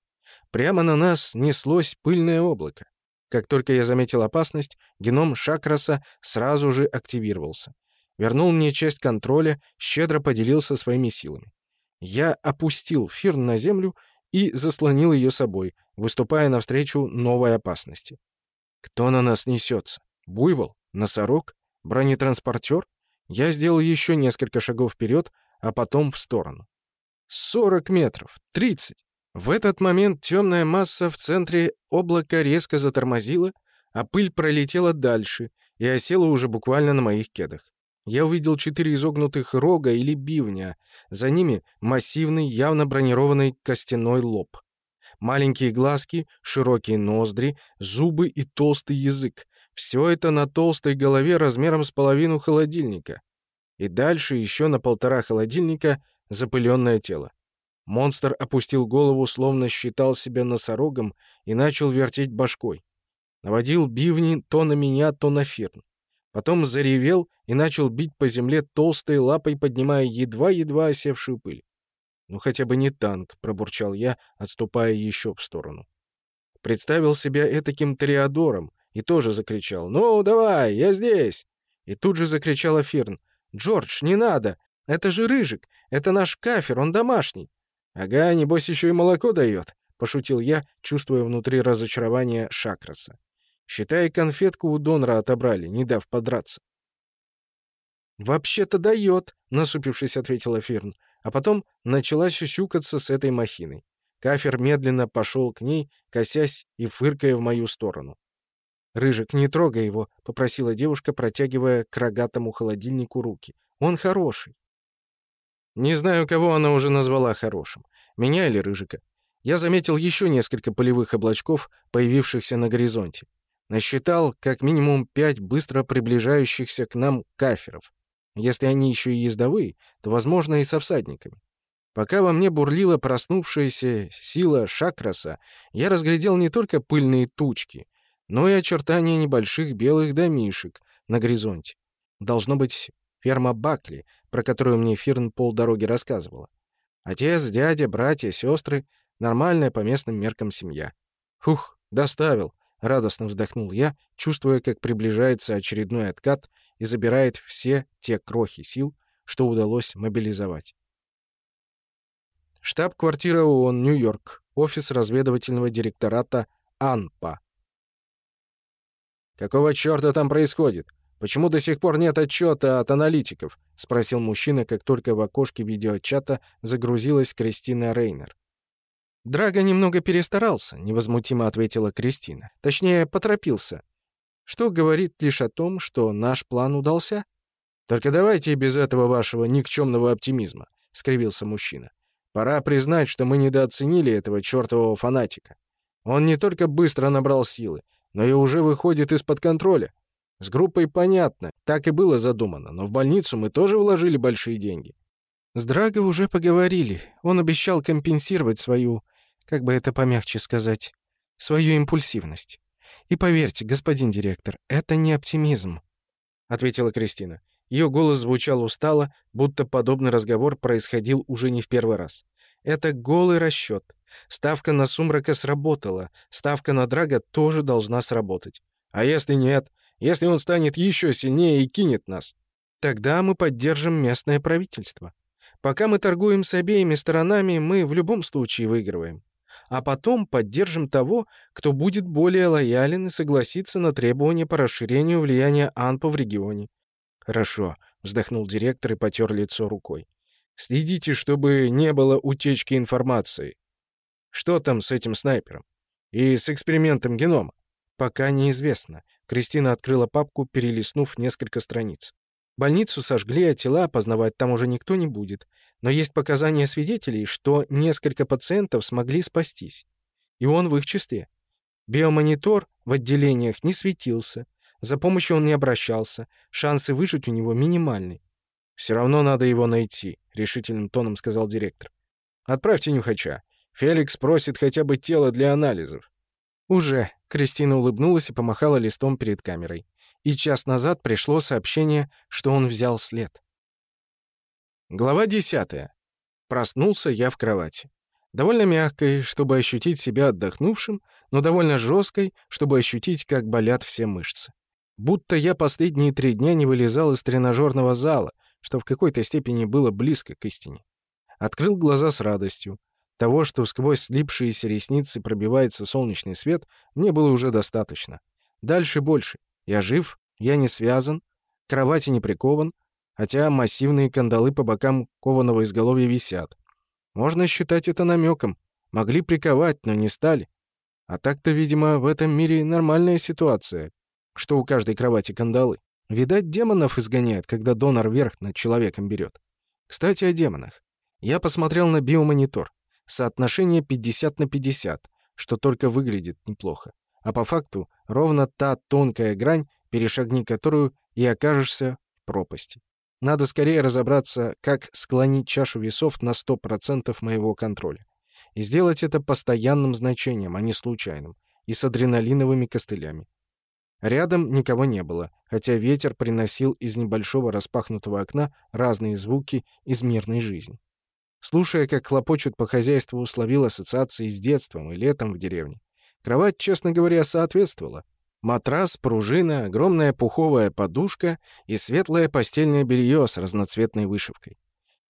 Прямо на нас неслось пыльное облако. Как только я заметил опасность, геном Шакраса сразу же активировался. Вернул мне часть контроля, щедро поделился своими силами. Я опустил Фирн на землю и заслонил ее собой, выступая навстречу новой опасности. Кто на нас несется? Буйвол? Носорог? Бронетранспортер? Я сделал еще несколько шагов вперед, а потом в сторону. 40 метров, 30. В этот момент темная масса в центре облака резко затормозила, а пыль пролетела дальше и осела уже буквально на моих кедах. Я увидел четыре изогнутых рога или бивня, за ними массивный, явно бронированный костяной лоб. Маленькие глазки, широкие ноздри, зубы и толстый язык. Все это на толстой голове размером с половину холодильника. И дальше еще на полтора холодильника запыленное тело. Монстр опустил голову, словно считал себя носорогом, и начал вертеть башкой. Наводил бивни то на меня, то на фирн. Потом заревел и начал бить по земле толстой лапой, поднимая едва-едва осевшую пыль. «Ну, хотя бы не танк», — пробурчал я, отступая еще в сторону. Представил себя этаким триадором и тоже закричал «Ну, давай, я здесь!» И тут же закричала Фирн «Джордж, не надо! Это же Рыжик! Это наш кафер, он домашний!» «Ага, небось, еще и молоко дает», — пошутил я, чувствуя внутри разочарование Шакраса. «Считай, конфетку у донора отобрали, не дав подраться». «Вообще-то дает», — насупившись, ответила Фирн а потом начала сюсюкаться с этой махиной. Кафер медленно пошел к ней, косясь и фыркая в мою сторону. «Рыжик, не трогай его», — попросила девушка, протягивая к рогатому холодильнику руки. «Он хороший». Не знаю, кого она уже назвала хорошим. Меня или Рыжика. Я заметил еще несколько полевых облачков, появившихся на горизонте. Насчитал как минимум пять быстро приближающихся к нам каферов. Если они еще и ездовые, то, возможно, и со всадниками. Пока во мне бурлила проснувшаяся сила шакраса, я разглядел не только пыльные тучки, но и очертания небольших белых домишек на горизонте. Должно быть ферма Бакли, про которую мне Фирн полдороги рассказывала. Отец, дядя, братья, сестры — нормальная по местным меркам семья. Фух, доставил, — радостно вздохнул я, чувствуя, как приближается очередной откат и забирает все те крохи сил, что удалось мобилизовать. Штаб-квартира ООН, Нью-Йорк. Офис разведывательного директората АНПА. «Какого черта там происходит? Почему до сих пор нет отчета от аналитиков?» — спросил мужчина, как только в окошке видеочата загрузилась Кристина Рейнер. «Драго немного перестарался», — невозмутимо ответила Кристина. «Точнее, поторопился что говорит лишь о том, что наш план удался. «Только давайте без этого вашего никчемного оптимизма», — скривился мужчина. «Пора признать, что мы недооценили этого чертового фанатика. Он не только быстро набрал силы, но и уже выходит из-под контроля. С группой понятно, так и было задумано, но в больницу мы тоже вложили большие деньги». С Драго уже поговорили. Он обещал компенсировать свою, как бы это помягче сказать, свою импульсивность. И поверьте, господин директор, это не оптимизм», — ответила Кристина. Ее голос звучал устало, будто подобный разговор происходил уже не в первый раз. «Это голый расчет. Ставка на Сумрака сработала, ставка на Драга тоже должна сработать. А если нет? Если он станет еще сильнее и кинет нас? Тогда мы поддержим местное правительство. Пока мы торгуем с обеими сторонами, мы в любом случае выигрываем. а потом поддержим того, кто будет более лоялен и согласится на требования по расширению влияния АНПа в регионе. «Хорошо», — вздохнул директор и потер лицо рукой. «Следите, чтобы не было утечки информации. Что там с этим снайпером? И с экспериментом генома?» «Пока неизвестно». Кристина открыла папку, перелистнув несколько страниц. Больницу сожгли, а тела опознавать там уже никто не будет. Но есть показания свидетелей, что несколько пациентов смогли спастись. И он в их числе. Биомонитор в отделениях не светился. За помощью он не обращался. Шансы выжить у него минимальны. «Все равно надо его найти», — решительным тоном сказал директор. «Отправьте нюхача. Феликс просит хотя бы тело для анализов». «Уже», — Кристина улыбнулась и помахала листом перед камерой и час назад пришло сообщение, что он взял след. Глава 10. Проснулся я в кровати. Довольно мягкой, чтобы ощутить себя отдохнувшим, но довольно жесткой, чтобы ощутить, как болят все мышцы. Будто я последние три дня не вылезал из тренажерного зала, что в какой-то степени было близко к истине. Открыл глаза с радостью. Того, что сквозь слипшиеся ресницы пробивается солнечный свет, мне было уже достаточно. Дальше больше. Я жив, я не связан, к кровати не прикован, хотя массивные кандалы по бокам кованого изголовья висят. Можно считать это намеком. Могли приковать, но не стали. А так-то, видимо, в этом мире нормальная ситуация, что у каждой кровати кандалы. Видать, демонов изгоняют, когда донор верх над человеком берет. Кстати, о демонах. Я посмотрел на биомонитор. Соотношение 50 на 50, что только выглядит неплохо а по факту ровно та тонкая грань, перешагни которую и окажешься в пропасти. Надо скорее разобраться, как склонить чашу весов на 100% моего контроля. И сделать это постоянным значением, а не случайным, и с адреналиновыми костылями. Рядом никого не было, хотя ветер приносил из небольшого распахнутого окна разные звуки из мирной жизни. Слушая, как хлопочут по хозяйству, словил ассоциации с детством и летом в деревне. Кровать, честно говоря, соответствовала. Матрас, пружина, огромная пуховая подушка и светлое постельное белье с разноцветной вышивкой.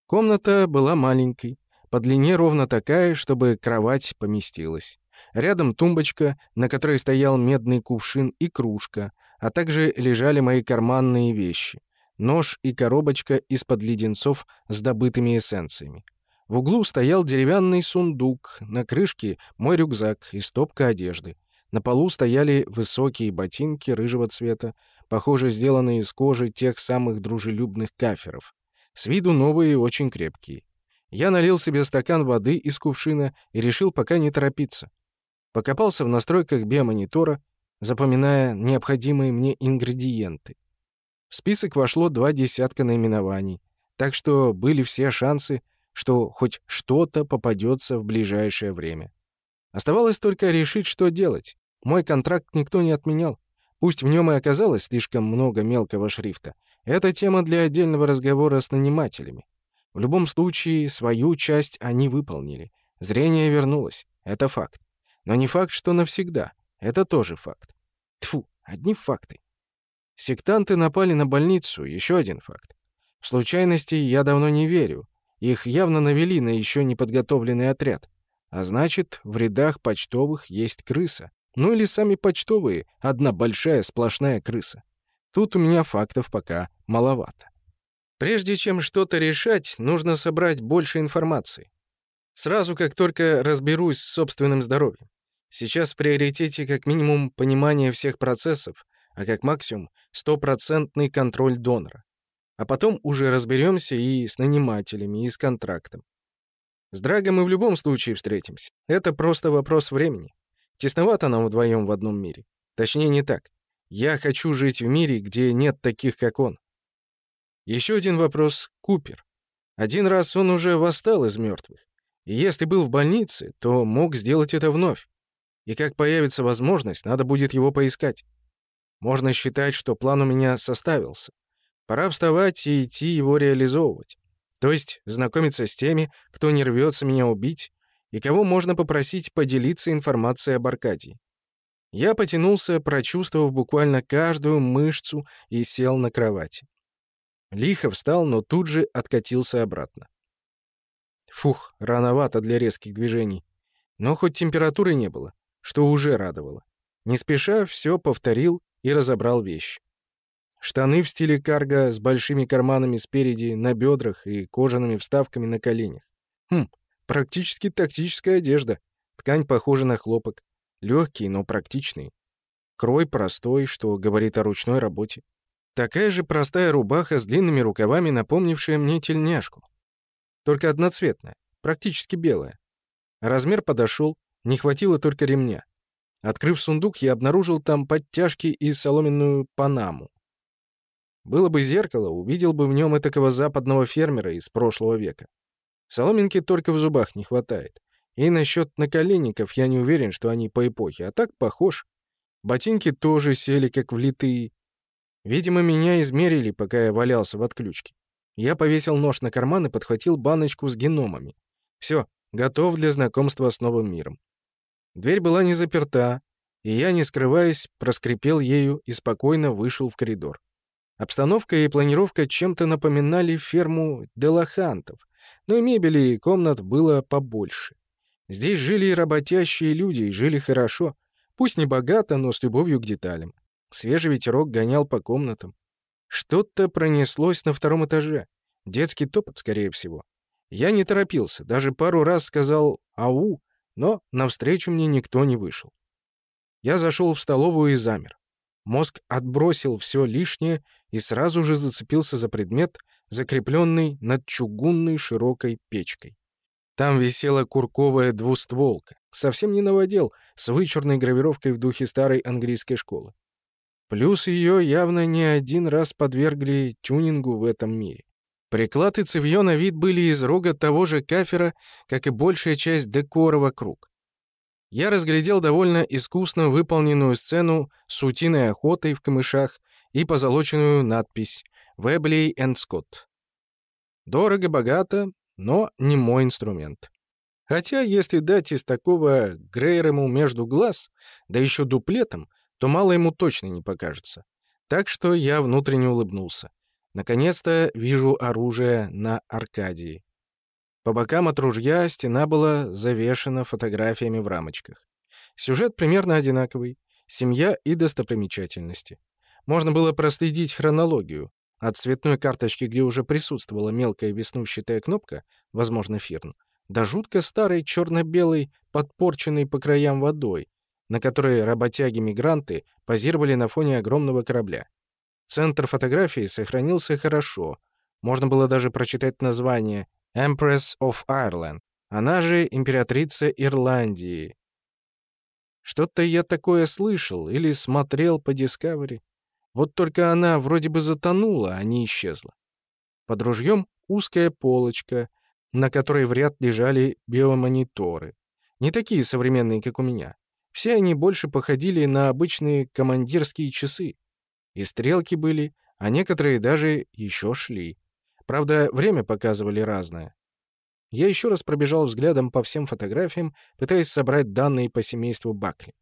Комната была маленькой, по длине ровно такая, чтобы кровать поместилась. Рядом тумбочка, на которой стоял медный кувшин и кружка, а также лежали мои карманные вещи. Нож и коробочка из-под леденцов с добытыми эссенциями. В углу стоял деревянный сундук, на крышке мой рюкзак и стопка одежды. На полу стояли высокие ботинки рыжего цвета, похоже, сделанные из кожи тех самых дружелюбных каферов. С виду новые и очень крепкие. Я налил себе стакан воды из кувшина и решил пока не торопиться. Покопался в настройках биомонитора, запоминая необходимые мне ингредиенты. В список вошло два десятка наименований, так что были все шансы, что хоть что-то попадется в ближайшее время. Оставалось только решить, что делать. Мой контракт никто не отменял. Пусть в нем и оказалось слишком много мелкого шрифта. Это тема для отдельного разговора с нанимателями. В любом случае, свою часть они выполнили. Зрение вернулось. Это факт. Но не факт, что навсегда. Это тоже факт. Тфу, одни факты. Сектанты напали на больницу, еще один факт. В случайности я давно не верю, их явно навели на еще не подготовленный отряд. А значит, в рядах почтовых есть крыса. Ну или сами почтовые, одна большая сплошная крыса. Тут у меня фактов пока маловато. Прежде чем что-то решать, нужно собрать больше информации. Сразу, как только разберусь с собственным здоровьем. Сейчас в приоритете как минимум понимание всех процессов, а как максимум стопроцентный контроль донора. А потом уже разберемся и с нанимателями, и с контрактом. С Драгом мы в любом случае встретимся. Это просто вопрос времени. Тесновато нам вдвоем в одном мире. Точнее, не так. Я хочу жить в мире, где нет таких, как он. Еще один вопрос — Купер. Один раз он уже восстал из мертвых. И если был в больнице, то мог сделать это вновь. И как появится возможность, надо будет его поискать. Можно считать, что план у меня составился. Пора вставать и идти его реализовывать. То есть знакомиться с теми, кто не рвется меня убить, и кого можно попросить поделиться информацией об Аркадии. Я потянулся, прочувствовав буквально каждую мышцу, и сел на кровати. Лихо встал, но тут же откатился обратно. Фух, рановато для резких движений. Но хоть температуры не было, что уже радовало. Не спеша все повторил и разобрал вещь. Штаны в стиле карго с большими карманами спереди, на бедрах и кожаными вставками на коленях. Хм, практически тактическая одежда. Ткань похожа на хлопок. Легкий, но практичный. Крой простой, что говорит о ручной работе. Такая же простая рубаха с длинными рукавами, напомнившая мне тельняшку. Только одноцветная, практически белая. Размер подошел, не хватило только ремня. Открыв сундук, я обнаружил там подтяжки и соломенную панаму. Было бы зеркало, увидел бы в нем этакого западного фермера из прошлого века. Соломинки только в зубах не хватает. И насчет наколенников я не уверен, что они по эпохе, а так похож. Ботинки тоже сели как влитые. Видимо, меня измерили, пока я валялся в отключке. Я повесил нож на карман и подхватил баночку с геномами. Все, готов для знакомства с новым миром. Дверь была не заперта, и я, не скрываясь, проскрипел ею и спокойно вышел в коридор. Обстановка и планировка чем-то напоминали ферму Делахантов, но и мебели и комнат было побольше. Здесь жили работящие люди и жили хорошо, пусть не богато, но с любовью к деталям. Свежий ветерок гонял по комнатам. Что-то пронеслось на втором этаже. Детский топот, скорее всего. Я не торопился, даже пару раз сказал «Ау», но навстречу мне никто не вышел. Я зашел в столовую и замер. Мозг отбросил все лишнее и сразу же зацепился за предмет, закрепленный над чугунной широкой печкой. Там висела курковая двустволка, совсем не новодел, с вычурной гравировкой в духе старой английской школы. Плюс ее явно не один раз подвергли тюнингу в этом мире. Приклад и цевьё на вид были из рога того же кафера, как и большая часть декора вокруг. Я разглядел довольно искусно выполненную сцену с утиной охотой в камышах и позолоченную надпись «Вебли энд Скотт». Дорого-богато, но не мой инструмент. Хотя, если дать из такого Грейрему между глаз, да еще дуплетом, то мало ему точно не покажется. Так что я внутренне улыбнулся. Наконец-то вижу оружие на Аркадии. По бокам от ружья стена была завешена фотографиями в рамочках. Сюжет примерно одинаковый. Семья и достопримечательности. Можно было проследить хронологию. От цветной карточки, где уже присутствовала мелкая веснущатая кнопка, возможно, фирн, до жутко старой черно-белой, подпорченной по краям водой, на которой работяги-мигранты позировали на фоне огромного корабля. Центр фотографии сохранился хорошо. Можно было даже прочитать название «Empress of Ireland», она же императрица Ирландии. Что-то я такое слышал или смотрел по Discovery. Вот только она вроде бы затонула, а не исчезла. Под ружьем узкая полочка, на которой в ряд лежали биомониторы. Не такие современные, как у меня. Все они больше походили на обычные командирские часы. И стрелки были, а некоторые даже еще шли. Правда, время показывали разное. Я еще раз пробежал взглядом по всем фотографиям, пытаясь собрать данные по семейству Бакли.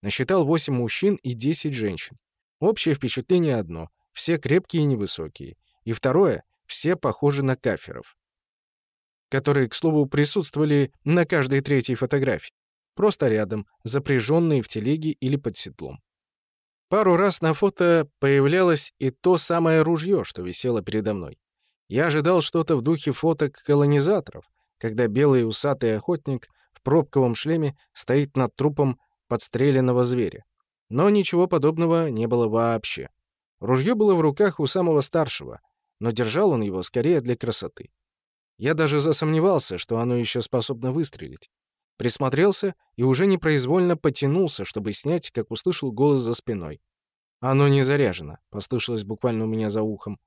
Насчитал 8 мужчин и 10 женщин. Общее впечатление одно — все крепкие и невысокие. И второе — все похожи на каферов, которые, к слову, присутствовали на каждой третьей фотографии. Просто рядом, запряженные в телеге или под седлом. Пару раз на фото появлялось и то самое ружье, что висело передо мной. Я ожидал что-то в духе фоток колонизаторов, когда белый усатый охотник в пробковом шлеме стоит над трупом подстреленного зверя. Но ничего подобного не было вообще. Ружье было в руках у самого старшего, но держал он его скорее для красоты. Я даже засомневался, что оно еще способно выстрелить. Присмотрелся и уже непроизвольно потянулся, чтобы снять, как услышал голос за спиной. «Оно не заряжено», — послышалось буквально у меня за ухом.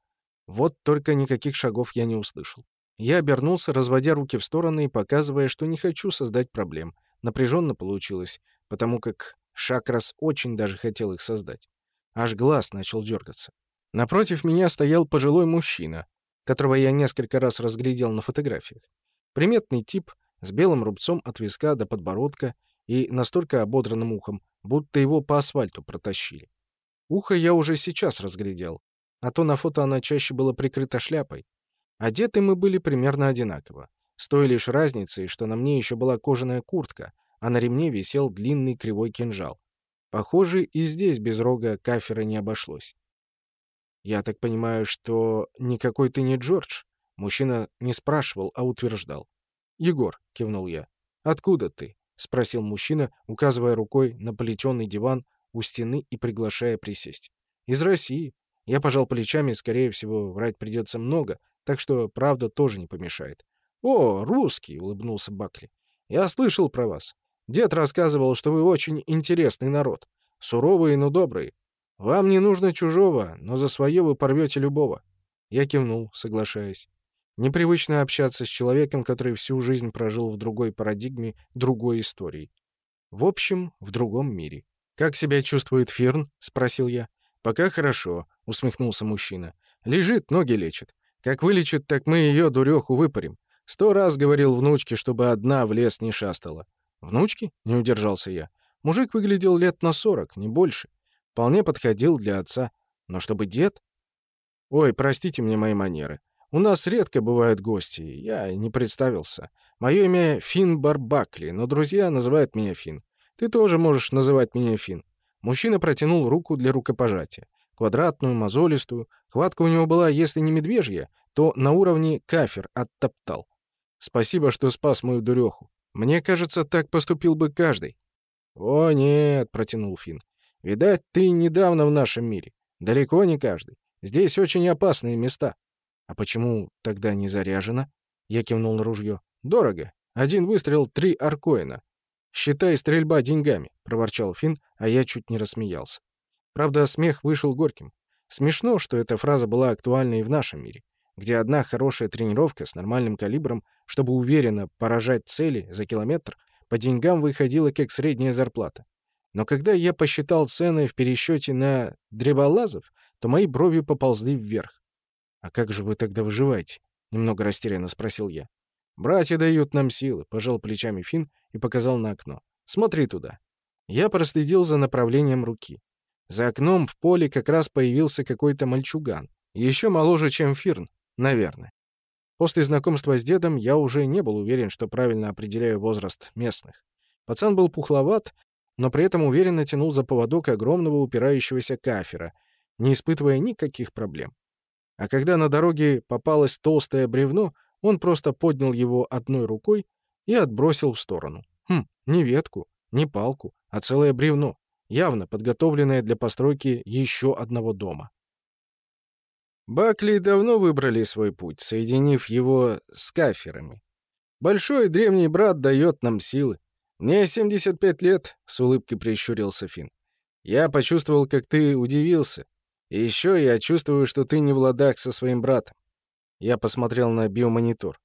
Вот только никаких шагов я не услышал. Я обернулся, разводя руки в стороны и показывая, что не хочу создать проблем. Напряженно получилось, потому как Шакрас очень даже хотел их создать. Аж глаз начал дергаться. Напротив меня стоял пожилой мужчина, которого я несколько раз разглядел на фотографиях. Приметный тип, с белым рубцом от виска до подбородка и настолько ободранным ухом, будто его по асфальту протащили. Ухо я уже сейчас разглядел, а то на фото оно чаще было прикрыто шляпой. Одеты мы были примерно одинаково, с той лишь разницей, что на мне еще была кожаная куртка, а на ремне висел длинный кривой кинжал. Похоже, и здесь без рога кафера не обошлось. «Я так понимаю, что никакой ты не Джордж?» Мужчина не спрашивал, а утверждал. «Егор», — кивнул я. «Откуда ты?» — спросил мужчина, указывая рукой на плетеный диван у стены и приглашая присесть. «Из России». Я пожал плечами, скорее всего, врать придется много, так что правда тоже не помешает. «О, русский!» — улыбнулся Бакли. «Я слышал про вас. Дед рассказывал, что вы очень интересный народ. Суровые, но добрые. Вам не нужно чужого, но за свое вы порвете любого». Я кивнул, соглашаясь. Непривычно общаться с человеком, который всю жизнь прожил в другой парадигме, другой истории. В общем, в другом мире. «Как себя чувствует Фирн?» — спросил я. «Пока хорошо», — усмехнулся мужчина. «Лежит, ноги лечит. Как вылечит, так мы ее, дуреху, выпарим. Сто раз говорил внучке, чтобы одна в лес не шастала». «Внучки?» — не удержался я. Мужик выглядел лет на сорок, не больше. Вполне подходил для отца. Но чтобы дед? Ой, простите мне мои манеры. У нас редко бывают гости, я не представился. Мое имя Финн Барбакли, но друзья называют меня Финн. Ты тоже можешь называть меня Финн. Мужчина протянул руку для рукопожатия. Квадратную, мозолистую. Хватка у него была, если не медвежья, то на уровне кафер оттоптал. Спасибо, что спас мою дуреху. Мне кажется, так поступил бы каждый. «О, нет», — протянул Финн. «Видать, ты недавно в нашем мире. Далеко не каждый. Здесь очень опасные места». «А почему тогда не заряжено?» Я кивнул на ружье. «Дорого. Один выстрел — три аркоина. Считай стрельба деньгами», — проворчал Финн, а я чуть не рассмеялся. Правда, смех вышел горьким. Смешно, что эта фраза была актуальна и в нашем мире, где одна хорошая тренировка с нормальным калибром, чтобы уверенно поражать цели за километр, по деньгам выходила как средняя зарплата. Но когда я посчитал цены в пересчете на дреболазов, то мои брови поползли вверх. «А как же вы тогда выживаете?» — немного растерянно спросил я. «Братья дают нам силы», — пожал плечами Финн и показал на окно. «Смотри туда». Я проследил за направлением руки. За окном в поле как раз появился какой-то мальчуган. Еще моложе, чем Фирн, наверное. После знакомства с дедом я уже не был уверен, что правильно определяю возраст местных. Пацан был пухловат, но при этом уверенно тянул за поводок огромного упирающегося кафера, не испытывая никаких проблем. А когда на дороге попалось толстое бревно, он просто поднял его одной рукой и отбросил в сторону. Хм, не ветку, не палку, а целое бревно, явно подготовленное для постройки еще одного дома. Бакли давно выбрали свой путь, соединив его с каферами. Большой древний брат дает нам силы. Мне 75 лет, — с улыбкой прищурился Финн. Я почувствовал, как ты удивился. И еще я чувствую, что ты не в ладах со своим братом. Я посмотрел на биомонитор.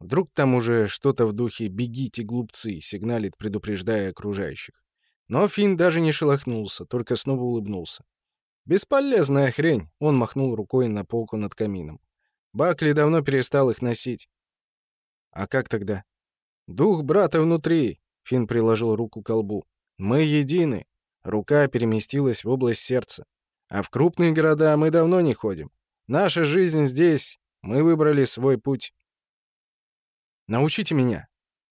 Вдруг там уже что-то в духе «бегите, глупцы», сигналит, предупреждая окружающих. Но Финн даже не шелохнулся, только снова улыбнулся. «Бесполезная хрень», — он махнул рукой на полку над камином. «Бакли давно перестал их носить». «А как тогда?» «Дух брата внутри», — Финн приложил руку к колбу. «Мы едины». Рука переместилась в область сердца. А в крупные города мы давно не ходим. Наша жизнь здесь, мы выбрали свой путь. Научите меня.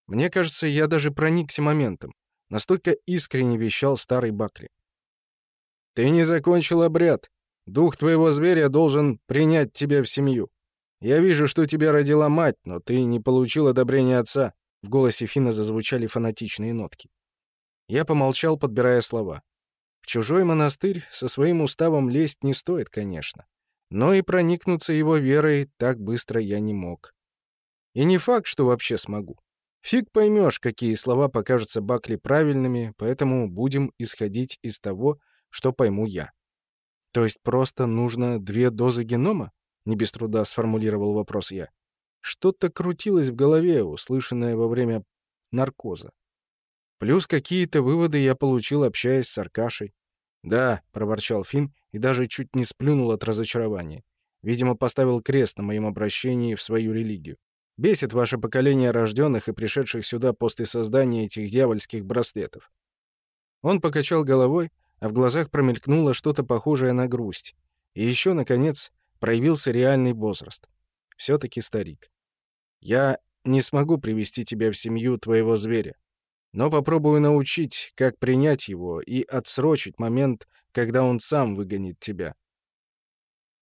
Мне кажется, я даже проникся моментом. Настолько искренне вещал старый Бакли. Ты не закончил обряд. Дух твоего зверя должен принять тебя в семью. Я вижу, что тебя родила мать, но ты не получил одобрения отца. В голосе Фина зазвучали фанатичные нотки. Я помолчал, подбирая слова. В чужой монастырь со своим уставом лезть не стоит, конечно. Но и проникнуться его верой так быстро я не мог. И не факт, что вообще смогу. Фиг поймешь, какие слова покажутся Бакли правильными, поэтому будем исходить из того, что пойму я. То есть просто нужно две дозы генома? Не без труда сформулировал вопрос я. Что-то крутилось в голове, услышанное во время наркоза. Плюс какие-то выводы я получил, общаясь с Аркашей. «Да», — проворчал Финн и даже чуть не сплюнул от разочарования. Видимо, поставил крест на моем обращении в свою религию. Бесит ваше поколение рожденных и пришедших сюда после создания этих дьявольских браслетов. Он покачал головой, а в глазах промелькнуло что-то похожее на грусть. И еще, наконец, проявился реальный возраст. Все-таки старик. «Я не смогу привести тебя в семью твоего зверя. Но попробую научить, как принять его и отсрочить момент, когда он сам выгонит тебя.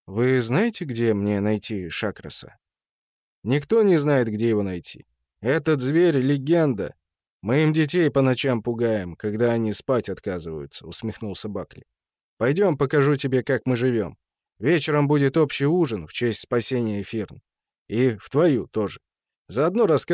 Вы знаете, где мне найти Шакраса? Никто не знает, где его найти. Этот зверь — легенда. Мы им детей по ночам пугаем, когда они спать отказываются», — усмехнулся Бакли. «Пойдем, покажу тебе, как мы живем. Вечером будет общий ужин в честь спасения Эфирн. И в твою тоже. Заодно расскажешь,